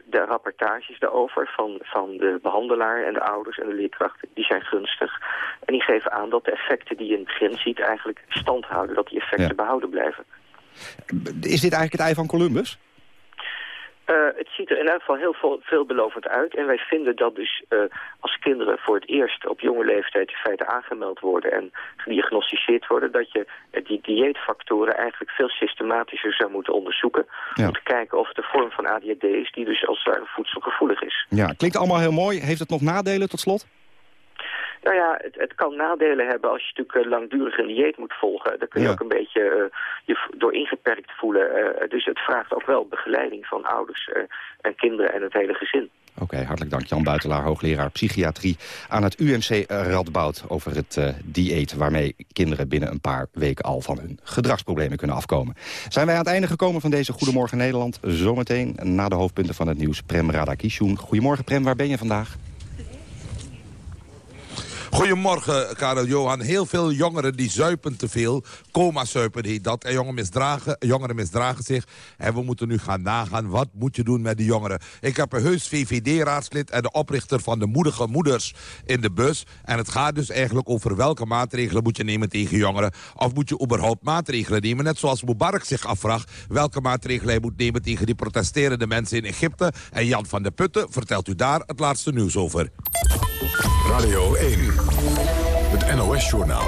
de rapportages daarover van, van de behandelaar en de ouders en de leerkrachten, die zijn gunstig. En die geven aan dat de effecten die je in het begin ziet eigenlijk stand houden. Dat die effecten ja. behouden blijven. Is dit eigenlijk het ei van Columbus? Uh, het ziet er in elk geval heel veel, veelbelovend uit. En wij vinden dat dus uh, als kinderen voor het eerst op jonge leeftijd in feite aangemeld worden en gediagnosticeerd worden, dat je uh, die dieetfactoren eigenlijk veel systematischer zou moeten onderzoeken. Ja. Om te kijken of het de vorm van ADHD is die dus als het ware voedselgevoelig is. Ja, klinkt allemaal heel mooi. Heeft het nog nadelen tot slot? Nou ja, het, het, kan nadelen hebben als je natuurlijk langdurig een dieet moet volgen. Dan kun je ja. ook een beetje uh, je door ingeperkt voelen. Uh, dus het vraagt ook wel begeleiding van ouders en kinderen en het hele gezin. Oké, okay, hartelijk dank Jan Buitelaar, hoogleraar psychiatrie aan het UMC Radboud over het dieet waarmee kinderen binnen een paar weken al van hun gedragsproblemen kunnen afkomen. Zijn wij aan het einde gekomen van deze Goedemorgen Nederland. Zometeen na de hoofdpunten van het nieuws Prem Radakishun. Goedemorgen Prem, waar ben je vandaag? Goedemorgen, Karel Johan. Heel veel jongeren die zuipen te veel. Coma-zuipen heet dat. En jongeren misdragen, jongeren misdragen zich. En we moeten nu gaan nagaan, wat moet je doen met die jongeren? Ik heb een heus VVD-raadslid en de oprichter van de Moedige Moeders in de bus. En het gaat dus eigenlijk over welke maatregelen moet je nemen tegen jongeren. Of moet je überhaupt maatregelen nemen? Net zoals Mubarak zich afvraagt welke maatregelen hij moet nemen tegen die protesterende mensen in Egypte. En Jan van der Putten vertelt u daar het laatste nieuws over. Radio 1, het NOS-journaal.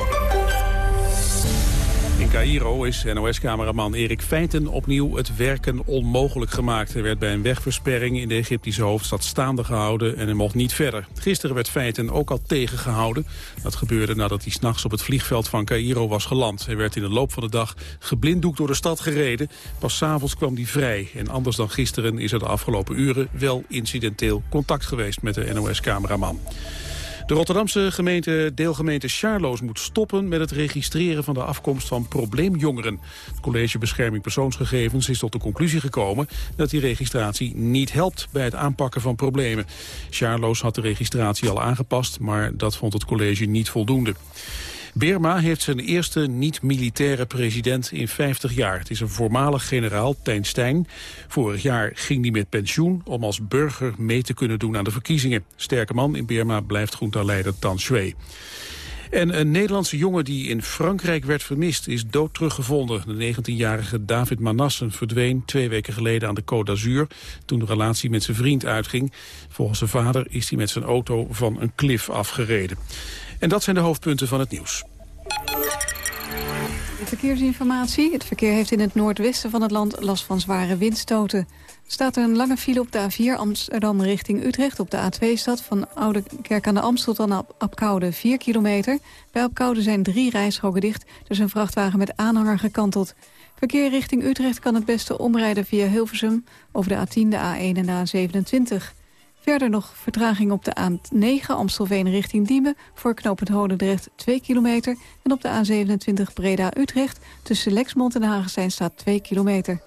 In Cairo is NOS-cameraman Erik Feiten opnieuw het werken onmogelijk gemaakt. Hij werd bij een wegversperring in de Egyptische hoofdstad staande gehouden en hij mocht niet verder. Gisteren werd Feiten ook al tegengehouden. Dat gebeurde nadat hij s'nachts op het vliegveld van Cairo was geland. Hij werd in de loop van de dag geblinddoekt door de stad gereden. Pas s'avonds kwam hij vrij. En anders dan gisteren is er de afgelopen uren wel incidenteel contact geweest met de NOS-cameraman. De Rotterdamse gemeente, deelgemeente Charloes moet stoppen met het registreren van de afkomst van probleemjongeren. Het College Bescherming Persoonsgegevens is tot de conclusie gekomen dat die registratie niet helpt bij het aanpakken van problemen. Charloes had de registratie al aangepast, maar dat vond het college niet voldoende. Birma heeft zijn eerste niet-militaire president in 50 jaar. Het is een voormalig generaal, Tijn Stijn. Vorig jaar ging hij met pensioen om als burger mee te kunnen doen aan de verkiezingen. Sterke man in Birma blijft groentaleider Tan Shui. En een Nederlandse jongen die in Frankrijk werd vermist is dood teruggevonden. De 19-jarige David Manassen verdween twee weken geleden aan de Côte d'Azur... toen de relatie met zijn vriend uitging. Volgens zijn vader is hij met zijn auto van een klif afgereden. En dat zijn de hoofdpunten van het nieuws. Verkeersinformatie. Het verkeer heeft in het noordwesten van het land last van zware windstoten. Staat er een lange file op de A4 Amsterdam richting Utrecht... op de A2-stad van Oude Kerk aan de Amstel tot Apkoude 4 kilometer. Bij Apkoude zijn drie rijstroken dicht, dus een vrachtwagen met aanhanger gekanteld. Verkeer richting Utrecht kan het beste omrijden via Hilversum... over de A10, de A1 en de A27. Verder nog vertraging op de A9 Amstelveen richting Diemen... voor knooppunt Hodendrecht 2 kilometer. En op de A27 Breda-Utrecht tussen Lexmond en Hagestein staat 2 kilometer.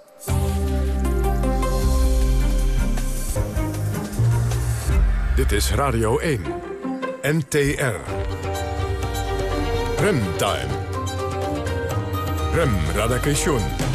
Dit is Radio 1. NTR. Remtime. Rem Radakation.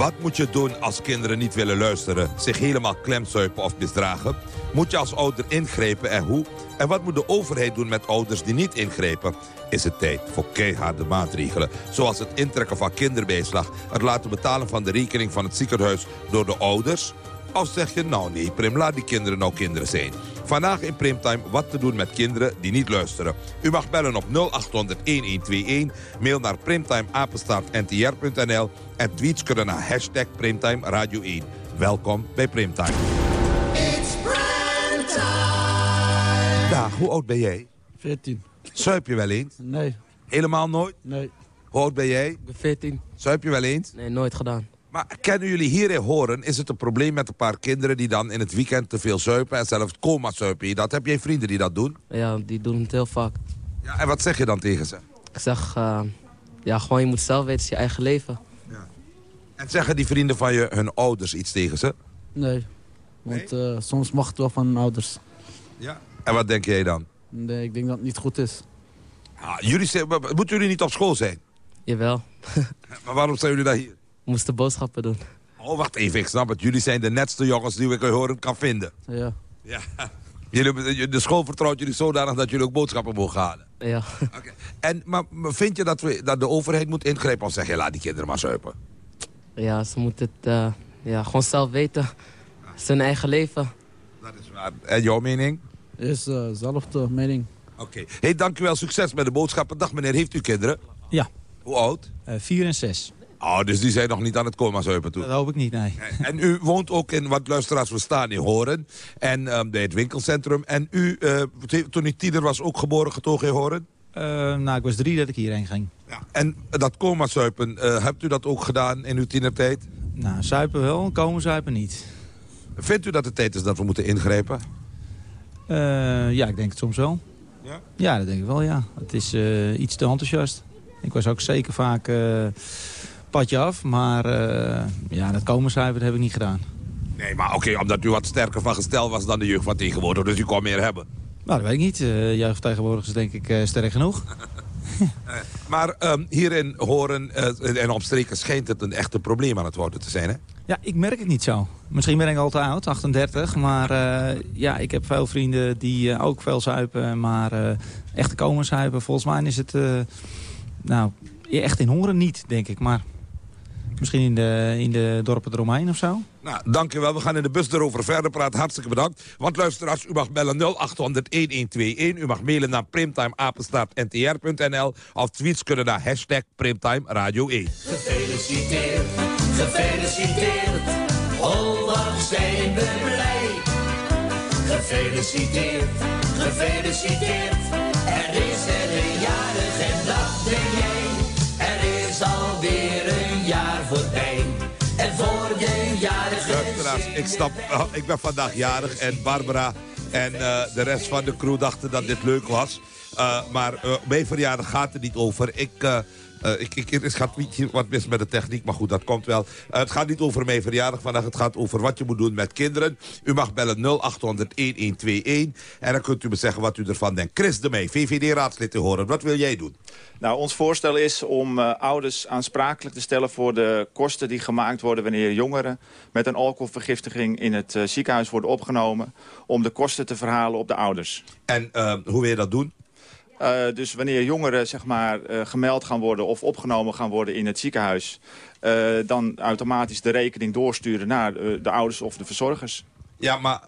Wat moet je doen als kinderen niet willen luisteren, zich helemaal klemzuipen of misdragen? Moet je als ouder ingrepen en hoe? En wat moet de overheid doen met ouders die niet ingrepen? Is het tijd voor keiharde maatregelen, zoals het intrekken van kinderbijslag... het laten betalen van de rekening van het ziekenhuis door de ouders... Of zeg je, nou nee, Prim, laat die kinderen nou kinderen zijn. Vandaag in Primtime wat te doen met kinderen die niet luisteren. U mag bellen op 0800-1121, mail naar primtimeapenstaartntr.nl... en tweets kunnen naar hashtag Primtime Radio 1. Welkom bij Primtime. It's Primtime. Dag, hoe oud ben jij? 14. Zuip je wel eens? Nee. Helemaal nooit? Nee. Hoe oud ben jij? Ik ben 14. Zuip je wel eens? Nee, nooit gedaan. Maar kennen jullie hierin horen, is het een probleem met een paar kinderen... die dan in het weekend te veel zuipen en zelfs coma zuipen? Dat heb jij vrienden die dat doen? Ja, die doen het heel vaak. Ja, en wat zeg je dan tegen ze? Ik zeg, uh, ja, gewoon je moet zelf weten, het is je eigen leven. Ja. En zeggen die vrienden van je hun ouders iets tegen ze? Nee, want nee? Uh, soms mag het wel van hun ouders. Ja, en wat denk jij dan? Nee, ik denk dat het niet goed is. Ah, jullie, moeten jullie niet op school zijn? Jawel. maar waarom zijn jullie daar hier? Moesten boodschappen doen. Oh, wacht even, ik snap het. Jullie zijn de netste jongens die ik horen kan vinden. Ja. Ja. Jullie, de school vertrouwt jullie zodanig dat jullie ook boodschappen mogen halen? Ja. En, maar vind je dat, we, dat de overheid moet ingrijpen of zeg je laat die kinderen maar zuipen? Ja, ze moeten het eh, ja, gewoon zelf weten. Zijn eigen leven. En jouw mening? Is dezelfde mening. Oké. Hey, dankjewel. Succes met de boodschappen. Dag meneer, heeft u kinderen? Ja. Hoe oud? Eh, vier en zes. Oh, dus die zijn nog niet aan het coma zuipen toe? Dat hoop ik niet, nee. En u woont ook in, wat luisteraars, we staan in Horen. En ehm, bij het winkelcentrum. En u, eh, toen u tiener was, ook geboren getogen in Horen? Eh, nou, ik was drie dat ik hierheen ging. Ja. En dat coma zuipen, eh, hebt u dat ook gedaan in uw tienertijd? Nou, zuipen wel, komen zuipen niet. Vindt u dat het tijd is dat we moeten ingrijpen? Eh, ja, ik denk het soms wel. Ja? Ja, dat denk ik wel, ja. Het is eh, iets te enthousiast. Ik was ook zeker vaak eh, padje af, maar eh, ja, dat komen heb ik niet gedaan. Nee, maar oké, omdat u wat sterker van gestel was dan de jeugd van tegenwoordig. Dus u kon meer hebben. Nou, dat weet ik niet. Uh, jeugdvertegenwoordigers is denk ik eh, sterk genoeg. Maar ehm, hier in Horen eh, en omstreken schijnt het een echte probleem aan het worden te zijn, hè? Ja, ik merk het niet zo. Misschien ben ik al te oud, 38. Maar eh, ja, ik heb veel vrienden die eh, ook veel zuipen. Maar eh, echte komen zuipen, volgens mij is het... eh, nou, echt in Horen niet, denk ik. Maar misschien in de, in de dorpen eromheen of zo. Nou, dankjewel. We gaan in de bus erover verder praten. Hartstikke bedankt. Want luisteraars, u mag bellen 0800-1121. U mag mailen naar primtimeapenstaartntr.nl. Of tweets kunnen naar hashtag Primtime Radio 1. Gefeliciteerd, gefeliciteerd. Aldag zijn we blij. Gefeliciteerd, gefeliciteerd. Er is voor de jarige... Luisteraars, ik, oh, ik ben vandaag jarig en Barbara en eh, de rest van de crew dachten dat dit leuk was. Uh, maar uh, mijn verjaardag gaat er niet over. Ik, uh, ik, ik, er gaat iets wat mis met de techniek, maar goed, dat komt wel. het gaat niet over mijn verjaardag vandaag. Het gaat over wat je moet doen met kinderen. U mag bellen 0800-1121. En dan kunt u me zeggen wat u ervan denkt. Chris de Meij, VVD-raadslid te horen. Wat wil jij doen? Nou, ons voorstel is om uh, ouders aansprakelijk te stellen voor de kosten die gemaakt worden wanneer jongeren met een alcoholvergiftiging in het ziekenhuis worden opgenomen. Om de kosten te verhalen op de ouders. En hoe wil je dat doen? Uh, dus wanneer jongeren zeg maar, uh, gemeld gaan worden of opgenomen gaan worden in het ziekenhuis... Uh, dan automatisch de rekening doorsturen naar de ouders of de verzorgers. Ja, maar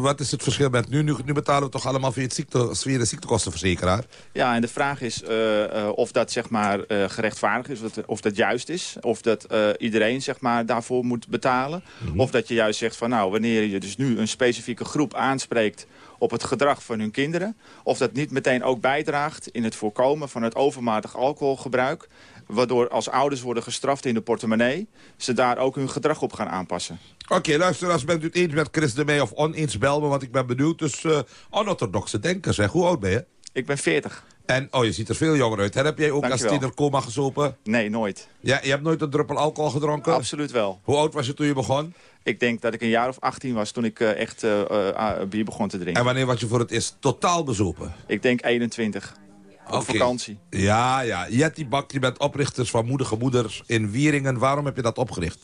wat is het verschil met nu? nu? Nu betalen we toch allemaal via, het ziekte, via de ziektekostenverzekeraar? Ja, en de vraag is uh, uh, of dat zeg maar, uh, gerechtvaardigd is, of dat, of dat juist is. Of dat iedereen zeg maar, daarvoor moet betalen. Mm -hmm. Of dat je juist zegt van nou, wanneer je dus nu een specifieke groep aanspreekt op het gedrag van hun kinderen. Of dat niet meteen ook bijdraagt in het voorkomen van het overmatig alcoholgebruik. Waardoor als ouders worden gestraft in de portemonnee... ze daar ook hun gedrag op gaan aanpassen. Oké, okay, luister, als bent u het eens met Chris de Mee of oneens, bel me, want ik ben benieuwd. Dus uh, onorthodoxe denken, zeg. Hoe oud ben je? Ik ben 40. En, oh, je ziet er veel jonger uit. Hè? Heb jij ook Dankjewel. als tiener coma gezopen? Nee, nooit. Ja, je hebt nooit een druppel alcohol gedronken? Absoluut wel. Hoe oud was je toen je begon? Ik denk dat ik een jaar of 18 was toen ik uh, echt uh, uh, bier begon te drinken. En wanneer was je voor het eerst totaal bezopen? Ik denk 21. Op okay. vakantie. Ja, ja. Jetty Bak, je bent oprichters van Moedige Moeders in Wieringen. Waarom heb je dat opgericht?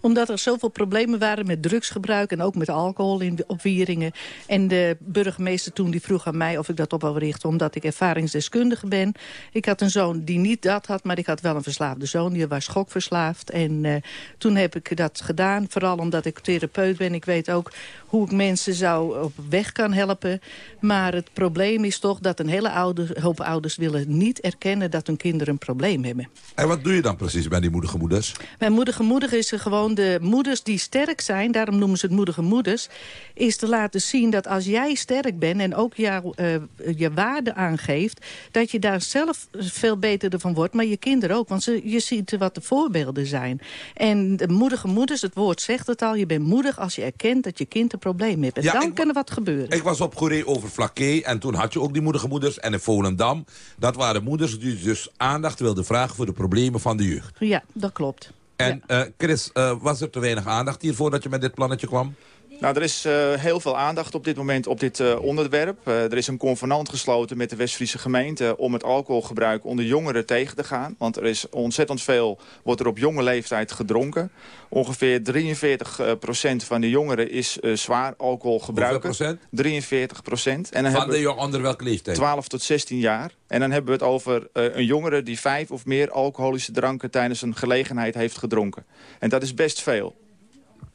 Omdat er zoveel problemen waren met drugsgebruik en ook met alcohol in, op Wieringen. En de burgemeester toen die vroeg aan mij of ik dat op wou richten... omdat ik ervaringsdeskundige ben. Ik had een zoon die niet dat had, maar ik had wel een verslaafde zoon. Die was schokverslaafd. En uh, toen heb ik dat gedaan. Vooral omdat ik therapeut ben. Ik weet ook hoe ik mensen zou op weg kan helpen. Maar het probleem is toch dat een hele oude, hoop ouders willen niet erkennen dat hun kinderen een probleem hebben. En wat doe je dan precies bij die moedige moeders? Bij moedige moeders is er gewoon de moeders die sterk zijn... daarom noemen ze het moedige moeders... is te laten zien dat als jij sterk bent en ook jou, uh, je waarde aangeeft... dat je daar zelf veel beter ervan wordt, maar je kinderen ook. Want ze, je ziet wat de voorbeelden zijn. En de moedige moeders, het woord zegt het al... je bent moedig als je erkent dat je kind een probleem heeft. En ja, dan kan er wat gebeuren. Ik was op Goeree over Flaké en toen had je ook die moedige moeders... en in Volendam dat waren moeders die dus aandacht wilden vragen voor de problemen van de jeugd. Ja, dat klopt. En ja. uh, Chris, uh, was er te weinig aandacht hiervoor dat je met dit plannetje kwam? Nou, er is uh, heel veel aandacht op dit moment op dit uh, onderwerp. Uh, er is een convenant gesloten met de West-Friese gemeente... om het alcoholgebruik onder jongeren tegen te gaan. Want er is ontzettend veel, wordt er op jonge leeftijd gedronken. Ongeveer 43 procent van de jongeren is zwaar alcoholgebruiker. procent? 43 procent. En dan van de jong onder welke leeftijd? 12 tot 16 jaar. En dan hebben we het over een jongere die vijf of meer alcoholische dranken... tijdens een gelegenheid heeft gedronken. En dat is best veel.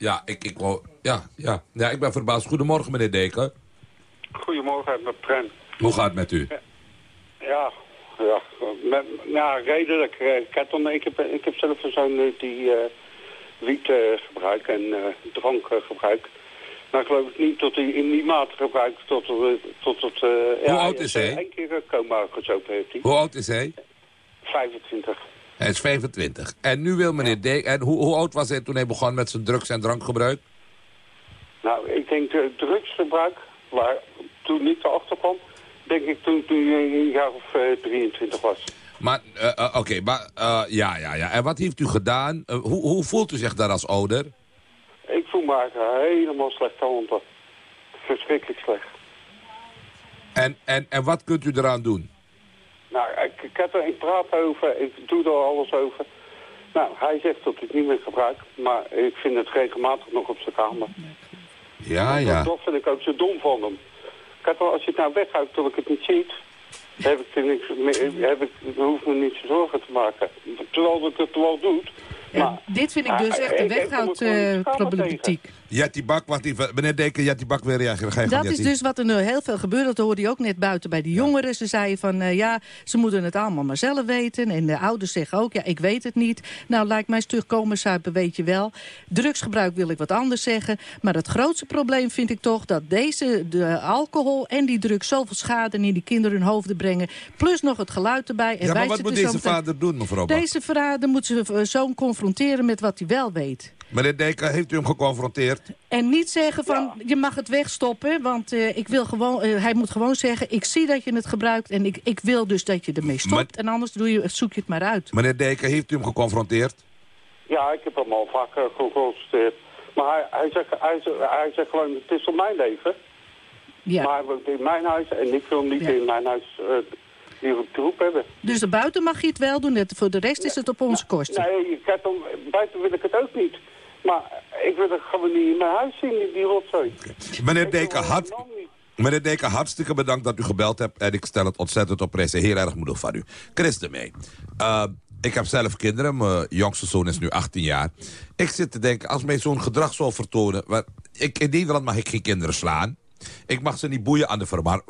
Ja, ik, ik, wou, ja, ja. ja, ik ben verbaasd. Goedemorgen, meneer Deken. Goedemorgen, met Prem. Hoe gaat het met u? Ja, ja, met, ja redelijk. Ik heb, dan, ik heb, ik heb zelf een zoon die uh, wiet uh, gebruikt en uh, drank gebruikt. Maar geloof ik niet tot hij in die mate gebruikt tot, tot, tot Hoe ja, oud is hij? Eén keer coma gezopen heeft hij. Hoe oud is hij? 25. Hij is 25. En nu wil meneer Deken... En hoe, hoe oud was hij toen hij begon met zijn drugs- en drankgebruik? Nou, ik denk de drugsgebruik, waar toen niet erachter kwam, denk ik toen, toen hij een jaar of uh, 23 was. Maar, uh, uh, oké, maar, ja, ja, ja. En wat heeft u gedaan? hoe, hoe voelt u zich daar als ouder? Ik voel me eigenlijk helemaal slecht aan Verschrikkelijk slecht. En, en, en wat kunt u eraan doen? Nou, ik, ik heb er, ik praat over, ik doe er alles over. Nou, hij zegt dat ik het niet meer gebruik, maar ik vind het regelmatig nog op zijn kamer. Ja, ja. Dat vind ik ook zo dom van hem. Kijk, als je het nou weghoudt tot ik het niet ziet, heb ik er niks meer, heb ik, hoef me niet zorgen te maken. Terwijl ik het wel doet. Maar, dit vind ik dus echt een weghoudproblematiek. Jetty Bak, wat die, meneer Deken, Jetty Bak weer reageren. Dat is dus wat er nu heel veel gebeurt. Dat hoorde je ook net buiten bij de jongeren. Ze zeiden van, uh, ja, ze moeten het allemaal maar zelf weten. En de ouders zeggen ook, ja, ik weet het niet. Nou, lijkt mij stug komen suipen, weet je wel. Drugsgebruik wil ik wat anders zeggen. Maar het grootste probleem vind ik toch dat deze, de alcohol en die drugs... zoveel schade in die kinderen hun hoofden brengen. Plus nog het geluid erbij. En ja, maar wat moet zitten deze vader doen, mevrouw Bak? Deze vader moet zijn zoon confronteren met wat hij wel weet. Meneer Deken, heeft u hem geconfronteerd? En niet zeggen van, je mag het wegstoppen, want eh, ik wil gewoon, eh, hij moet gewoon zeggen... ik zie dat je het gebruikt en ik, ik wil dus dat je ermee stopt. Maar- En anders doe je, zoek je het maar uit. Meneer Deken, heeft u hem geconfronteerd? Ja, ik heb hem al vaker geconstateerd. Maar hij, hij, zegt, hij, zegt, hij zegt gewoon, het is op mijn leven. Ja. Maar hij woont in mijn huis en ik wil niet in mijn huis uh, die troep hebben. Dus de buiten mag je het wel doen, voor de rest is het op onze kosten. Nee, ik heb hem, buiten wil ik het ook niet. Maar ik wil het gewoon niet in mijn huis zien, die, die rotzooi. Meneer Deken, hart... Meneer Deken, hartstikke bedankt dat u gebeld hebt. En ik stel het ontzettend op prijs. Heel erg moedig van u. Chris de mee. Uh, ik heb zelf kinderen. Mijn jongste zoon is nu 18 jaar. Ik zit te denken, als mij zo'n gedrag zou vertonen... waar- ik, in Nederland mag ik geen kinderen slaan. Ik mag ze niet boeien aan de verwar-.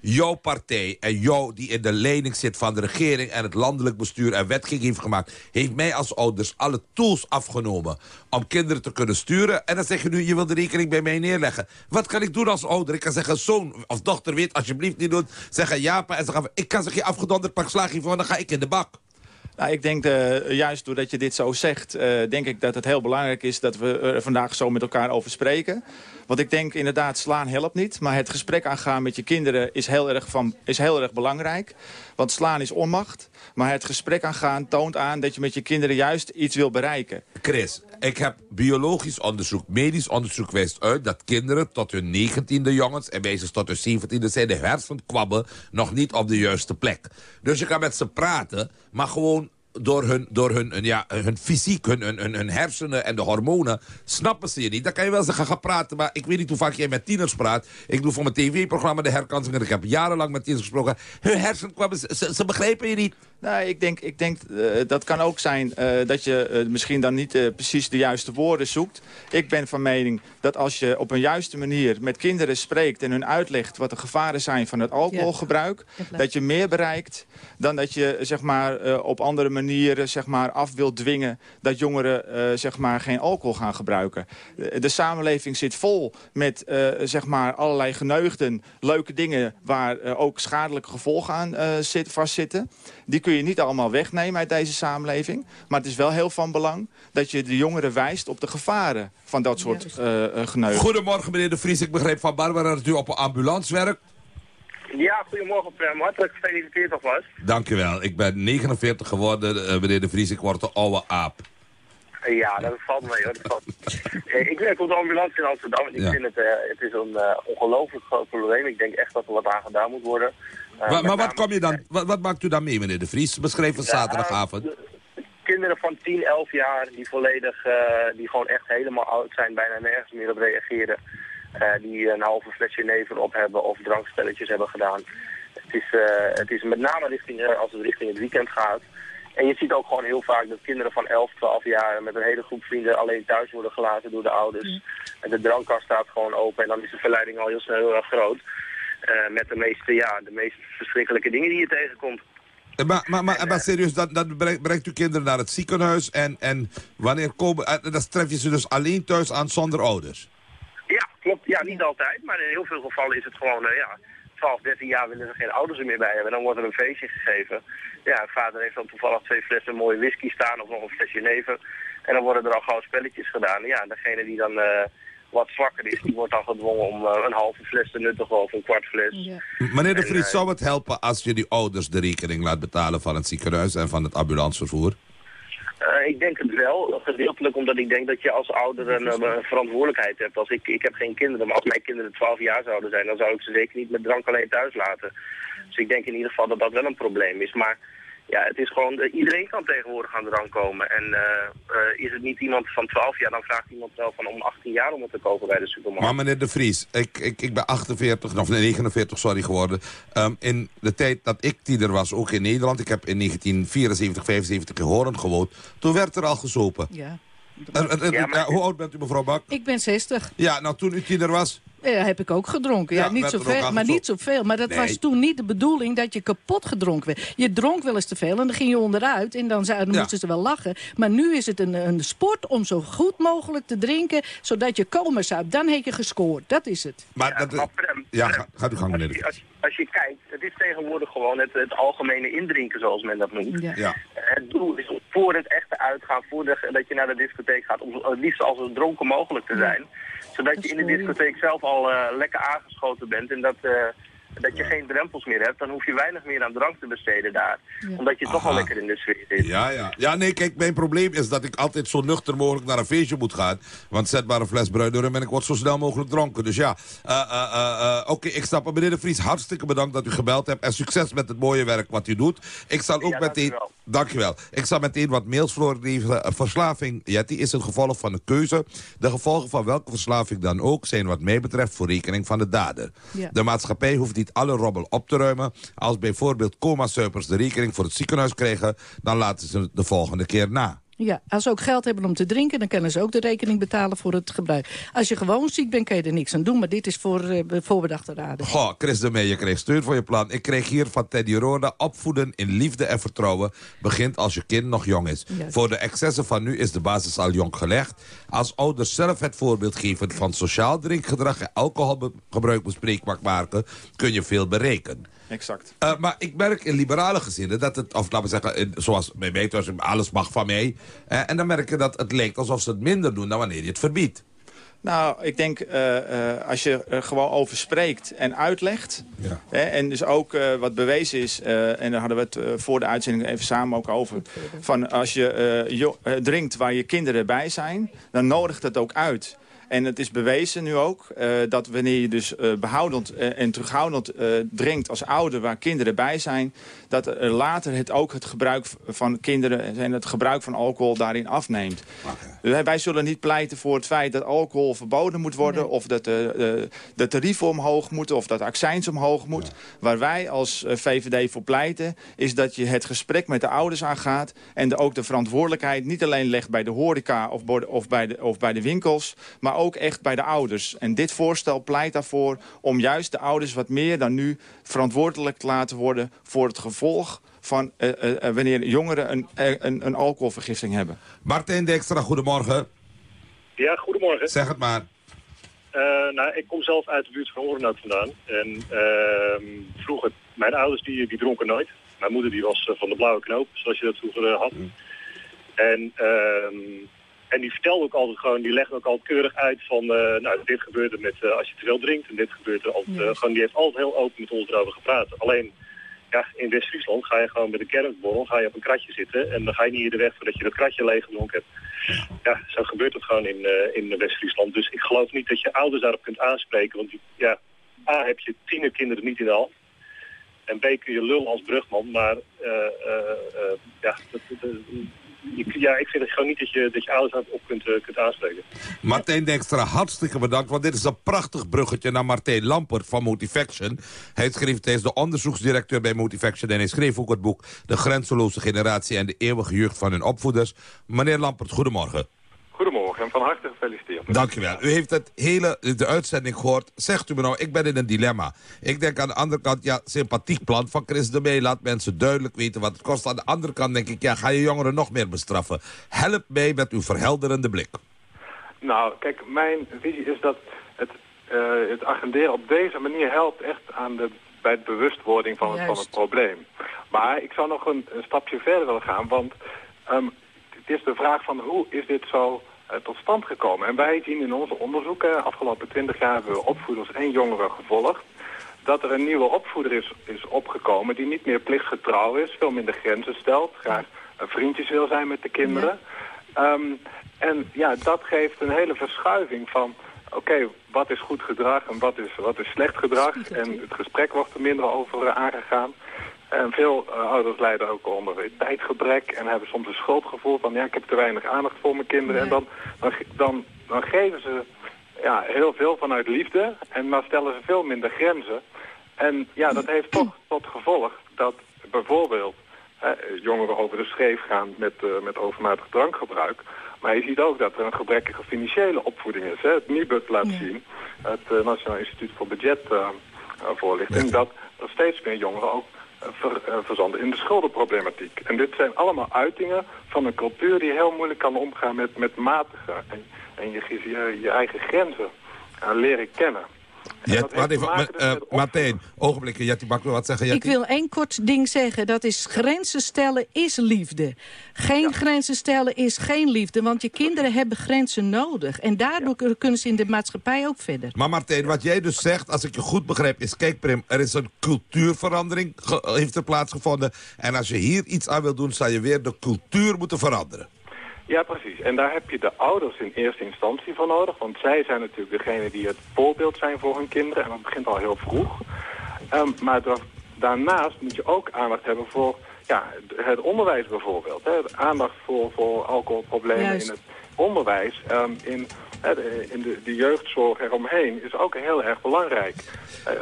Jouw partij en jou die in de leiding zit van de regering... en het landelijk bestuur en wetgeving heeft gemaakt... heeft mij als ouders alle tools afgenomen om kinderen te kunnen sturen. En dan zeg je nu, je wil de rekening bij mij neerleggen. Wat kan ik doen als ouder? Ik kan zeggen, zoon of dochter, weet alsjeblieft niet doen. Zeggen ja, pa, en zeggen, ik kan zeggen, afgedonderd pak slag hiervoor... dan ga ik in de bak. Nou, ik denk eh, juist doordat je dit zo zegt, eh, denk ik dat het heel belangrijk is dat we er vandaag zo met elkaar over spreken. Want ik denk inderdaad, slaan helpt niet. Maar het gesprek aangaan met je kinderen is heel erg, van, is heel erg belangrijk. Want slaan is onmacht. Maar het gesprek aangaan toont aan dat je met je kinderen juist iets wil bereiken. Chris, ik heb biologisch onderzoek, medisch onderzoek wijst uit... dat kinderen tot hun negentiende jongens en meisjes tot hun zeventiende... zijn de hersenkwabben nog niet op de juiste plek. Dus je kan met ze praten, maar gewoon door hun, door hun, ja, hun fysiek, hun, hun, hun, hersenen en de hormonen... snappen ze je niet. Dan kan je wel zeggen, ga praten, maar ik weet niet hoe vaak jij met tieners praat. Ik doe voor mijn tv-programma de herkansingen. Ik heb jarenlang met tieners gesproken. Hun hersenkwabben, ze, ze begrijpen je niet. Nou, ik denk, ik denk eh, dat kan ook zijn eh, dat je eh, misschien dan niet precies de juiste woorden zoekt. Ik ben van mening dat als je op een juiste manier met kinderen spreekt... en hun uitlegt wat de gevaren zijn van het alcoholgebruik... dat je meer bereikt dan dat je zeg maar, op andere manieren zeg maar, af wilt dwingen... dat jongeren zeg maar, geen alcohol gaan gebruiken. De, de samenleving zit vol met zeg maar, allerlei geneugden, leuke dingen... waar ook schadelijke gevolgen aan zit, vastzitten. Die kun je niet allemaal wegnemen uit deze samenleving. Maar het is wel heel van belang dat je de jongeren wijst op de gevaren van dat soort eh eh, geneugden. Goedemorgen, meneer De Vries. Ik begreep van Barbara dat u op een ambulance werkt. Ja, goedemorgen Prem. Hartelijk gefeliciteerd alvast. Dank u wel. Ik ben 49 geworden, eh, meneer De Vries. Ik word een oude aap. Ja, dat valt mee hoor. Dat valt... Ik werk op de ambulance in Amsterdam en ik Ja. vind het, eh, het is een ongelooflijk groot probleem. Ik denk echt dat er wat aan gedaan moet worden. Eh, maar wat, kom je dan, wat, wat maakt u dan mee, meneer De Vries? Beschreef het zaterdagavond. Kinderen van 10, 11 jaar die volledig, eh, die gewoon echt helemaal oud zijn, bijna nergens meer op reageren. Eh, die een halve flesje never op hebben of drankspelletjes hebben gedaan. Het is, het is met name richting, als het richting het weekend gaat. En je ziet ook gewoon heel vaak dat kinderen van 11, 12 jaar met een hele groep vrienden alleen thuis worden gelaten door de ouders. En de drankkast staat gewoon open en dan is de verleiding al heel snel heel erg groot. Eh, met de meeste, ja, de meest verschrikkelijke dingen die je tegenkomt. Eh, Maar, maar, maar, maar serieus, dan brengt, brengt u kinderen naar het ziekenhuis en, en wanneer komen... eh, Dan tref je ze dus alleen thuis aan zonder ouders. Ja, klopt. Ja, niet altijd, maar in heel veel gevallen is het gewoon, ja, 12, 13 jaar willen ze geen ouders er meer bij hebben. Dan wordt er een feestje gegeven. Ja, vader heeft dan toevallig twee flessen mooie whisky staan of nog een flesje neven. En dan worden er al gauw spelletjes gedaan. Ja, degene die dan wat zwakker is, die wordt dan gedwongen om eh, een halve fles te nuttigen of een kwart fles. M- Meneer De En, Vries, eh, zou het helpen als je die ouders de rekening laat betalen van het ziekenhuis en van het ambulancevervoer? Eh, ik denk het wel, gedeeltelijk omdat ik denk dat je als ouder een, een verantwoordelijkheid hebt. Als ik, ik heb geen kinderen, maar als mijn kinderen 12 jaar zouden zijn, dan zou ik ze zeker niet met drank alleen thuis laten. Dus ik denk in ieder geval dat dat wel een probleem is. Maar ja, het is gewoon, eh, iedereen kan tegenwoordig aan de drank komen. En eh, eh, is het niet iemand van 12 jaar, dan vraagt iemand wel van om 18 jaar om het te kopen bij de supermarkt. Maar meneer De Vries, ik, ik, ik ben 48, of nee, 49 sorry geworden. Ehm, in de tijd dat ik tiener was, ook in Nederland... ik heb in 1974, 75 in Hoorn gewoond... toen werd er al gezopen. Ja. Er- er- er- ja, hoe oud bent u, mevrouw Bak? Ik ben 60. Ja, nou toen u tiener was... Ja, heb ik ook gedronken. Ja, Ja, niet zoveel, maar niet zoveel. Maar dat Nee. was toen niet de bedoeling dat je kapot gedronken werd. Je dronk wel eens te veel en dan ging je onderuit. En dan, zou- dan Ja. moesten ze wel lachen. Maar nu is het een, een sport om zo goed mogelijk te drinken... zodat je komen zou. Dan heb je gescoord. Dat is het. Maar dat, ja, ga, gaat u gang, meneer De als, je- kijkt, het is tegenwoordig gewoon het, het algemene indrinken zoals men dat noemt. Ja. Ja. Het doel is om voor het echte uitgaan, voor de, dat je naar de discotheek gaat, om het liefst als zo dronken mogelijk te zijn. Zodat je in de discotheek zelf al eh, lekker aangeschoten bent en dat, eh, dat je geen drempels meer hebt. Dan hoef je weinig meer aan drank te besteden daar. Omdat je toch al lekker in de sfeer zit. Ja, ja. Ja, nee, kijk, mijn probleem is dat ik altijd zo nuchter mogelijk naar een feestje moet gaan. Want zet maar een fles bruin en ik word zo snel mogelijk dronken. Dus ja, eh, eh, eh, eh, oké, ik snap het. Meneer De Vries, hartstikke bedankt dat u gebeld hebt. En succes met het mooie werk wat u doet. Ik zal ook Ja, meteen... dankjewel. Ik zal meteen wat mails voorlezen. Verslaving, Jetty, is een gevolg van een keuze. De gevolgen van welke verslaving dan ook... zijn wat mij betreft voor rekening van de dader. Ja. De maatschappij hoeft niet alle robbel op te ruimen. Als bijvoorbeeld coma-suipers de rekening voor het ziekenhuis krijgen... dan laten ze het de volgende keer na. Ja, als ze ook geld hebben om te drinken... dan kunnen ze ook de rekening betalen voor het gebruik. Als je gewoon ziek bent, kan je er niks aan doen. Maar dit is voor eh, voorbedachte raden. Goh, Chris de Meijer kreeg steun voor je plan. Ik kreeg hier van Teddy Roda opvoeden in liefde en vertrouwen... begint als je kind nog jong is. Juist. Voor de excessen van nu is de basis al jong gelegd. Als ouders zelf het voorbeeld geven van sociaal drinkgedrag... en alcoholgebruik bespreekbaar maken, kun je veel bereiken. Exact. Eh, maar ik merk in liberale gezinnen dat het, of laten we zeggen, in- zoals bij mij thuis, alles mag van mij. En dan merk je dat het lijkt alsof ze het minder doen dan wanneer je het verbiedt. Nou, ik denk eh, eh, als je er gewoon over spreekt en uitlegt... Hè, en dus ook wat bewezen is, en daar hadden we het voor de uitzending even samen ook over... van als je drinkt waar je kinderen bij zijn, dan nodigt het ook uit... En het is bewezen nu ook eh, dat wanneer je dus eh, behoudend eh, en terughoudend drinkt als ouder waar kinderen bij zijn, dat er later het ook het gebruik van kinderen en het gebruik van alcohol daarin afneemt. Wij- zullen niet pleiten voor het feit dat alcohol verboden moet worden of dat de, de, tarieven omhoog moeten of dat de accijns omhoog moet. Waar wij als VVD voor pleiten is dat je het gesprek met de ouders aangaat en de, ook de verantwoordelijkheid niet alleen legt bij de horeca of, of, bij de, of bij de winkels, maar ook echt bij de ouders. En dit voorstel pleit daarvoor om juist de ouders wat meer dan nu verantwoordelijk te laten worden voor het gevolg van eh, wanneer jongeren een, een, een alcoholvergiftiging hebben. Martijn Dijkstra, goedemorgen. Ja, goedemorgen. Zeg het maar. Eh, nou, ik kom zelf uit de buurt van Orenhout vandaan. En ehm, vroeger, mijn ouders die, die dronken nooit. Mijn moeder die was van de blauwe knoop, zoals je dat vroeger had. En, ehm, en die vertelde ook altijd gewoon, die legde ook altijd keurig uit van... eh, nou, dit gebeurt er met, eh, als je te veel drinkt en dit gebeurt er altijd. eh, gewoon, die heeft altijd heel open met ons erover gepraat. Alleen, Ja, in West-Friesland ga je gewoon met een kermisborrel ga je op een kratje zitten... en dan ga je niet in de weg voordat je dat kratje leeg hebt. Ja, zo gebeurt het gewoon in, in West-Friesland. Dus ik geloof niet dat je ouders daarop kunt aanspreken. Want ja, A, heb je tienerkinderen niet in de hand. En B, kun je lul als brugman. Maar ja, dat, dat- ik, ja, ik vind het gewoon niet dat je, dat je ouders op kunt, eh, kunt aanspreken. Martijn Dijkstra, hartstikke bedankt. Want dit is een prachtig bruggetje naar Martijn Lampert van Motivaction. Hij schreef, hij is de onderzoeksdirecteur bij Motivaction... en hij schreef ook het boek De Grenzeloze Generatie... en de eeuwige jeugd van hun opvoeders. Meneer Lampert, goedemorgen. Van harte gefeliciteerd. Dankjewel. U heeft het hele, de uitzending gehoord. Zegt u me nou, ik ben in een dilemma. Ik denk aan de andere kant, ja, sympathiek plan van Chris de Mee. Laat mensen duidelijk weten wat het kost. Aan de andere kant denk ik, ja, ga je jongeren nog meer bestraffen. Help mee met uw verhelderende blik. Nou, kijk, mijn visie is dat het, eh, het agenderen op deze manier helpt echt aan de, bij de bewustwording van het, van het probleem. Maar ik zou nog een, een stapje verder willen gaan, want ehm, het is de vraag van hoe is dit zo tot stand gekomen? En wij zien in onze onderzoeken, afgelopen twintig jaar hebben we opvoeders en jongeren gevolgd, dat er een nieuwe opvoeder is, is opgekomen die niet meer plichtsgetrouw is, veel minder grenzen stelt, graag eh, vriendjes wil zijn met de kinderen. Ehm, en ja, dat geeft een hele verschuiving van, oké, wat is goed gedrag en wat is, wat is slecht gedrag. En het gesprek wordt er minder over eh, aangegaan. En veel eh, ouders lijden ook onder tijdgebrek en hebben soms een schuldgevoel van, ja, ik heb te weinig aandacht voor mijn kinderen. En dan, dan, dan, dan geven ze ja, heel veel vanuit liefde, en maar stellen ze veel minder grenzen. En ja, dat heeft toch tot gevolg dat bijvoorbeeld jongeren over de scheef gaan met, eh, met overmatig drankgebruik. Maar je ziet ook dat er een gebrekkige financiële opvoeding is. Hè. Het NIBUD laat zien, het eh, Nationaal Instituut voor Budgetvoorlichting, dat er steeds meer jongeren ook ver, eh, verzanden in de schuldenproblematiek. En dit zijn allemaal uitingen van een cultuur die heel moeilijk kan omgaan met, met matigen en, en je, je, je eigen grenzen eh, leren kennen. Wacht te even, Ma- eh, Martijn, ogenblikje. Jetty Bak wil wat zeggen. Ik wil één kort ding zeggen. Dat is grenzen stellen is liefde. Geen grenzen stellen is geen liefde. Want je kinderen hebben grenzen nodig. En daardoor kunnen ze in de maatschappij ook verder. Maar Martijn, wat jij dus zegt, als ik je goed begrijp, is... kijk Prim, er is een cultuurverandering heeft er plaatsgevonden. En als je hier iets aan wil doen, zou je weer de cultuur moeten veranderen. Ja, precies. En daar heb je de ouders in eerste instantie voor nodig. Want zij zijn natuurlijk degene die het voorbeeld zijn voor hun kinderen. En dat begint al heel vroeg. Ehm, maar da- daarnaast moet je ook aandacht hebben voor ja, het onderwijs bijvoorbeeld. Hè. Aandacht voor, voor alcoholproblemen Juist. in het onderwijs. ehm, in in de, de jeugdzorg eromheen is ook heel erg belangrijk.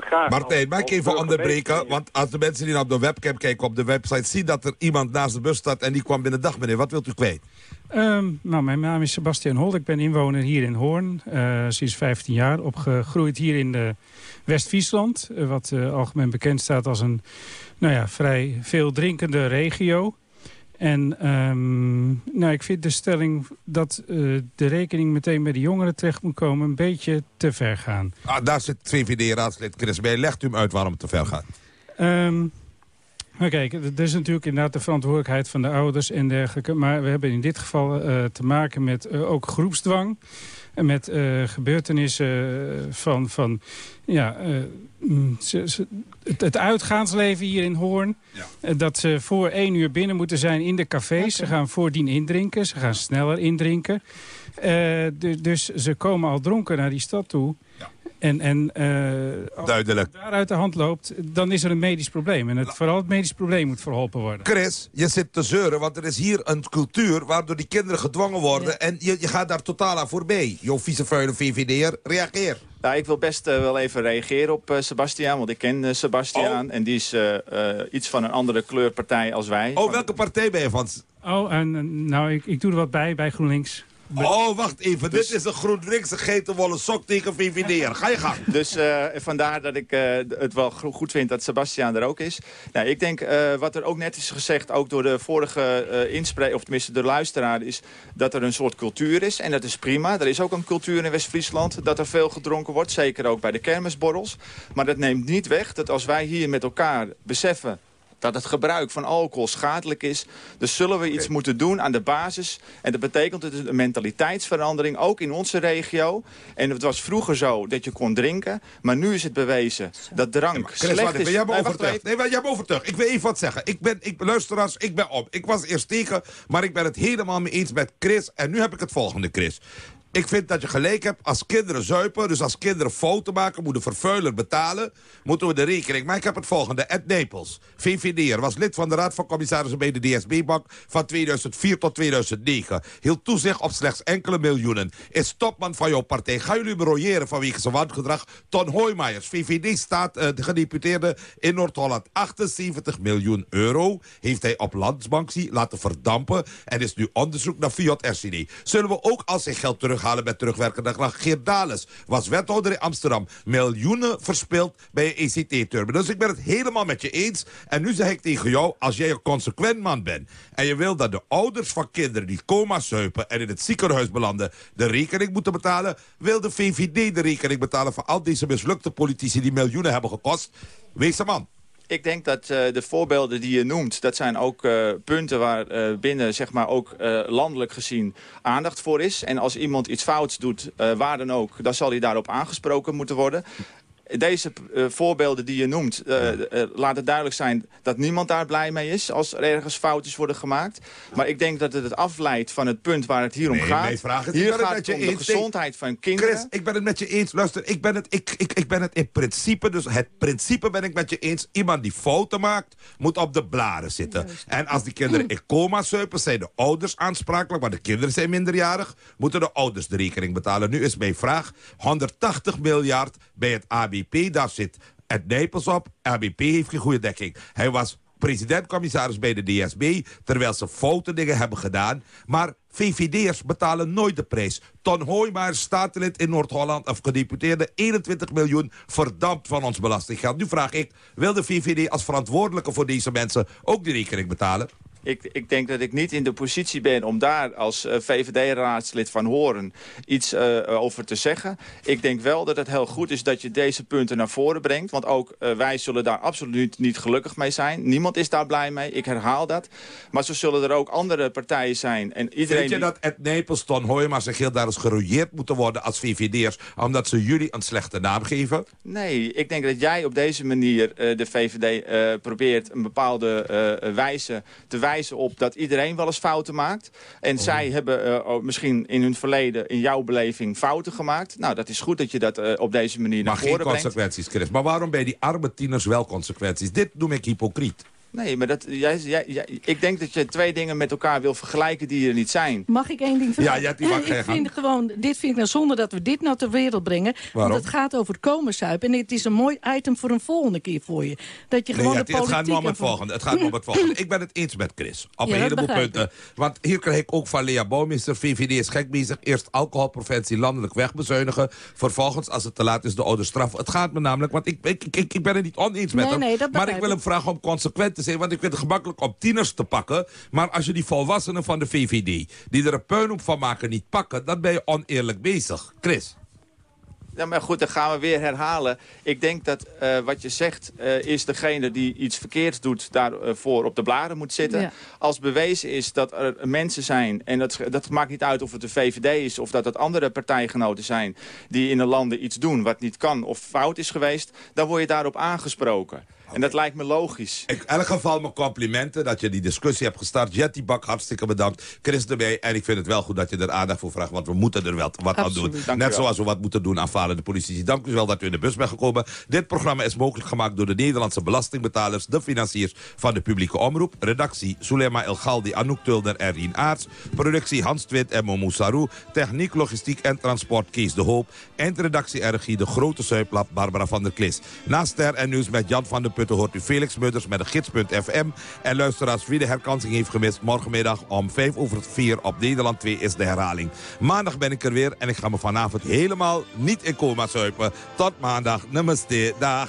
Graag Martijn, mag ik even onderbreken? Want als de mensen die naar de webcam kijken op de website... zien dat er iemand naast de bus staat en die kwam binnen dag, meneer. Wat wilt u kwijt? Ehm, nou, mijn naam is Sebastian Holt. Ik ben inwoner hier in Hoorn. eh, sinds 15 jaar. Opgegroeid hier in de West-Friesland. eh, wat eh, algemeen bekend staat als een nou ja, vrij veel drinkende regio. En ehm, nou, ik vind de stelling dat eh, de rekening meteen bij de jongeren terecht moet komen... een beetje te ver gaan. Ah, daar zit VVD-raadslid Chris bij. Legt u hem uit waarom het te ver gaat. Ehm, maar kijk, er is natuurlijk inderdaad de verantwoordelijkheid van de ouders en dergelijke. Maar we hebben in dit geval eh, te maken met eh, ook groepsdwang. En met eh, gebeurtenissen van, van ja, eh, mm, ze- ze- het, het uitgaansleven hier in Hoorn. Eh, dat ze voor één uur binnen moeten zijn in de cafés. Ze gaan voordien indrinken, ze gaan sneller indrinken. Eh, du- dus ze komen al dronken naar die stad toe. En, en eh, als Duidelijk. het daaruit de hand loopt, dan is er een medisch probleem. En het, vooral het medisch probleem moet verholpen worden. Chris, je zit te zeuren, want er is hier een cultuur... waardoor die kinderen gedwongen worden en je, je gaat daar totaal aan voorbij. Jo, vieze vuile VVD'er, reageer. Nou, ik wil best eh, wel even reageren op eh Sebastiaan, want ik ken Sebastiaan. En die is iets van een andere kleurpartij als wij. Oh, welke partij ben je van? Oh, en nou, ik, ik doe er wat bij, bij GroenLinks. Oh, wacht even. Dit is een GroenLinkse geitenwolle sok tegen VVD'er. Ga je gang. Dus eh, vandaar dat ik eh, het wel goed vind dat Sebastiaan er ook is. Nou, ik denk, eh, wat er ook net is gezegd, ook door de vorige inspreek, of tenminste de luisteraar, is dat er een soort cultuur is. En dat is prima. Er is ook een cultuur in West-Friesland dat er veel gedronken wordt. Zeker ook bij de kermisborrels. Maar dat neemt niet weg dat als wij hier met elkaar beseffen dat het gebruik van alcohol schadelijk is. Dus zullen we iets moeten doen aan de basis. En dat betekent het een mentaliteitsverandering, ook in onze regio. En het was vroeger zo dat je kon drinken. Maar nu is het bewezen dat drank Chris, slecht even, is. jij wacht overtuigd. Nee, maar jij me overtuigd. Ik wil even wat zeggen. Ik ben, ik, luisteraars, ik ben op. Ik was eerst tegen, maar ik ben het helemaal mee eens met Chris. En nu heb ik het volgende, Chris. Ik vind dat je gelijk hebt als kinderen zuipen. Dus als kinderen fouten maken, moet de vervuiler betalen. Moeten we de rekening. Maar ik heb het volgende. Ed Napels, VVD'er, was lid van de Raad van Commissarissen bij de DSB-bank van 2004 tot 2009. Hield toezicht op slechts enkele miljoenen. Is topman van jouw partij. Gaan jullie beroyeren vanwege zijn wangedrag? Ton Hoijmaiers, VVD staat uh, de gedeputeerde in Noord-Holland. 78 miljoen euro heeft hij op Landsbanksie laten verdampen. En is nu onderzoek naar Fiat RCD. Zullen we ook al zijn geld terughalen met terugwerkende kracht? Geert Dales was wethouder in Amsterdam. Miljoenen verspild bij een ECT-terminal. Dus ik ben het helemaal met je eens. En nu zeg ik tegen jou, als jij een consequent man bent... en je wil dat de ouders van kinderen die coma zuipen... en in het ziekenhuis belanden de rekening moeten betalen... wil de VVD de rekening betalen voor al deze mislukte politici... die miljoenen hebben gekost. Wees een man. Ik denk dat uh, de voorbeelden die je noemt... dat zijn ook uh, punten waar uh, binnen zeg maar, ook landelijk gezien aandacht voor is. En als iemand iets fouts doet, waar dan ook... dan zal hij daarop aangesproken moeten worden deze uh, voorbeelden die je noemt, uh, uh, laat het duidelijk zijn dat niemand daar blij mee is als er ergens foutjes worden gemaakt. Maar ik denk dat het het afleidt van het punt waar het hier om nee, gaat. Nee, vraag het. Hier gaat het het om de gezondheid van kinderen. Chris, ik ben het met je eens. Luister, ik ben het, ik, ik, ik ben het in principe, dus het principe ben ik met je eens. Iemand die fouten maakt, moet op de blaren zitten. Juist. En als die kinderen in coma zuipen, zijn de ouders aansprakelijk, maar de kinderen zijn minderjarig, moeten de ouders de rekening betalen. Nu is mijn vraag, 180 miljard bij het ABP, daar zit het Nijpels op. ABP heeft geen goede dekking. Hij was president-commissaris bij de DSB... terwijl ze foute dingen hebben gedaan. Maar VVD'ers betalen nooit de prijs. Ton Hooimaar, statenlid in Noord-Holland... of gedeputeerde 21 miljoen verdampt van ons belastinggeld. Nu vraag ik, wil de VVD als verantwoordelijke voor deze mensen... ook die rekening betalen? Ik, ik, denk dat ik niet in de positie ben om daar als uh, VVD-raadslid van Horen iets uh, over te zeggen. Ik denk wel dat het heel goed is dat je deze punten naar voren brengt. Want ook wij zullen daar absoluut niet gelukkig mee zijn. Niemand is daar blij mee, ik herhaal dat. Maar zo zullen er ook andere partijen zijn. En iedereen Vind je dat Ed Nijpels, Ton Hoijma zich heel daar eens gerouilleerd moeten worden als VVD'ers... omdat ze jullie een slechte naam geven? Nee, ik denk dat jij op deze manier de VVD probeert een bepaalde wijze te wijzen op dat iedereen wel eens fouten maakt. En oh. zij hebben uh, misschien in hun verleden, in jouw beleving, fouten gemaakt. Nou, dat is goed dat je dat uh, op deze manier maar naar voren brengt. Maar geen consequenties, Chris. Maar waarom bij die arme tieners wel consequenties? Dit noem ik hypocriet. Nee, maar dat, jij, jij, jij, ik denk dat je twee dingen met elkaar wil vergelijken die er niet zijn. Mag ik één ding vragen? Ja, die mag ik vind gewoon, Dit vind ik nou zonder dat we dit nou ter wereld brengen. Waarom? Want het gaat over komensuip. En het is een mooi item voor een volgende keer voor je. Dat je gewoon nee, de het, het gaat me om het volgende. Het gaat om het volgende. Ik ben het eens met Chris. Op Ja, een heleboel punten. Want hier krijg ik ook van Lea Bouwmeester. VVD is gek bezig. Eerst alcoholpreventie landelijk wegbezuinigen. Vervolgens, als het te laat is, de oude straf. Het gaat me namelijk, want ik, ik, ik, ik ben het niet oneens met Nee, hem. nee, dat maar ik wil hem vragen om consequent te zijn. Want ik vind het gemakkelijk om tieners te pakken. Maar als je die volwassenen van de VVD, die er een puinhoop van maken, niet pakken... dan ben je oneerlijk bezig. Chris. Ja, maar goed, dan gaan we weer herhalen. Ik denk dat uh, wat je zegt, uh, is degene die iets verkeerds doet... daarvoor op de blaren moet zitten. Ja. Als bewezen is dat er mensen zijn... en dat, dat maakt niet uit of het de VVD is... of dat het andere partijgenoten zijn... die in de landen iets doen wat niet kan of fout is geweest... dan word je daarop aangesproken. En dat lijkt me logisch. In elk geval mijn complimenten dat je die discussie hebt gestart. Jetty Bak, hartstikke bedankt. Chris erbij. En ik vind het wel goed dat je er aandacht voor vraagt. Want we moeten er wel wat aan doen. Net wel. zoals we wat moeten doen aan falende politici. Dank u wel dat u in de bus bent gekomen. Dit programma is mogelijk gemaakt door de Nederlandse belastingbetalers... de financiers van de publieke omroep. Redactie Sulema El Galdi, Anouk Tulder en Rien Aarts. Productie Hans Twit en Momo Sarou. Techniek, logistiek en transport Kees de Hoop. Eindredactie en regie De Grote Zuiplap Barbara van der Klis. Na Ster en Nieuws met Jan van der Hoort u Felix Mudders met de gids.fm. En luisteraars wie de herkansing heeft gemist... morgenmiddag om 5 over 4 op Nederland 2 is de herhaling. Maandag ben ik er weer en ik ga me vanavond helemaal niet in coma zuipen. Tot maandag. Namaste. Dag.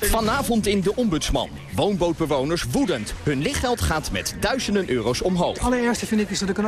Vanavond in De Ombudsman. Woonbootbewoners woedend. Hun lichtgeld gaat met duizenden euro's omhoog. Het allereerste vind ik is dat ik een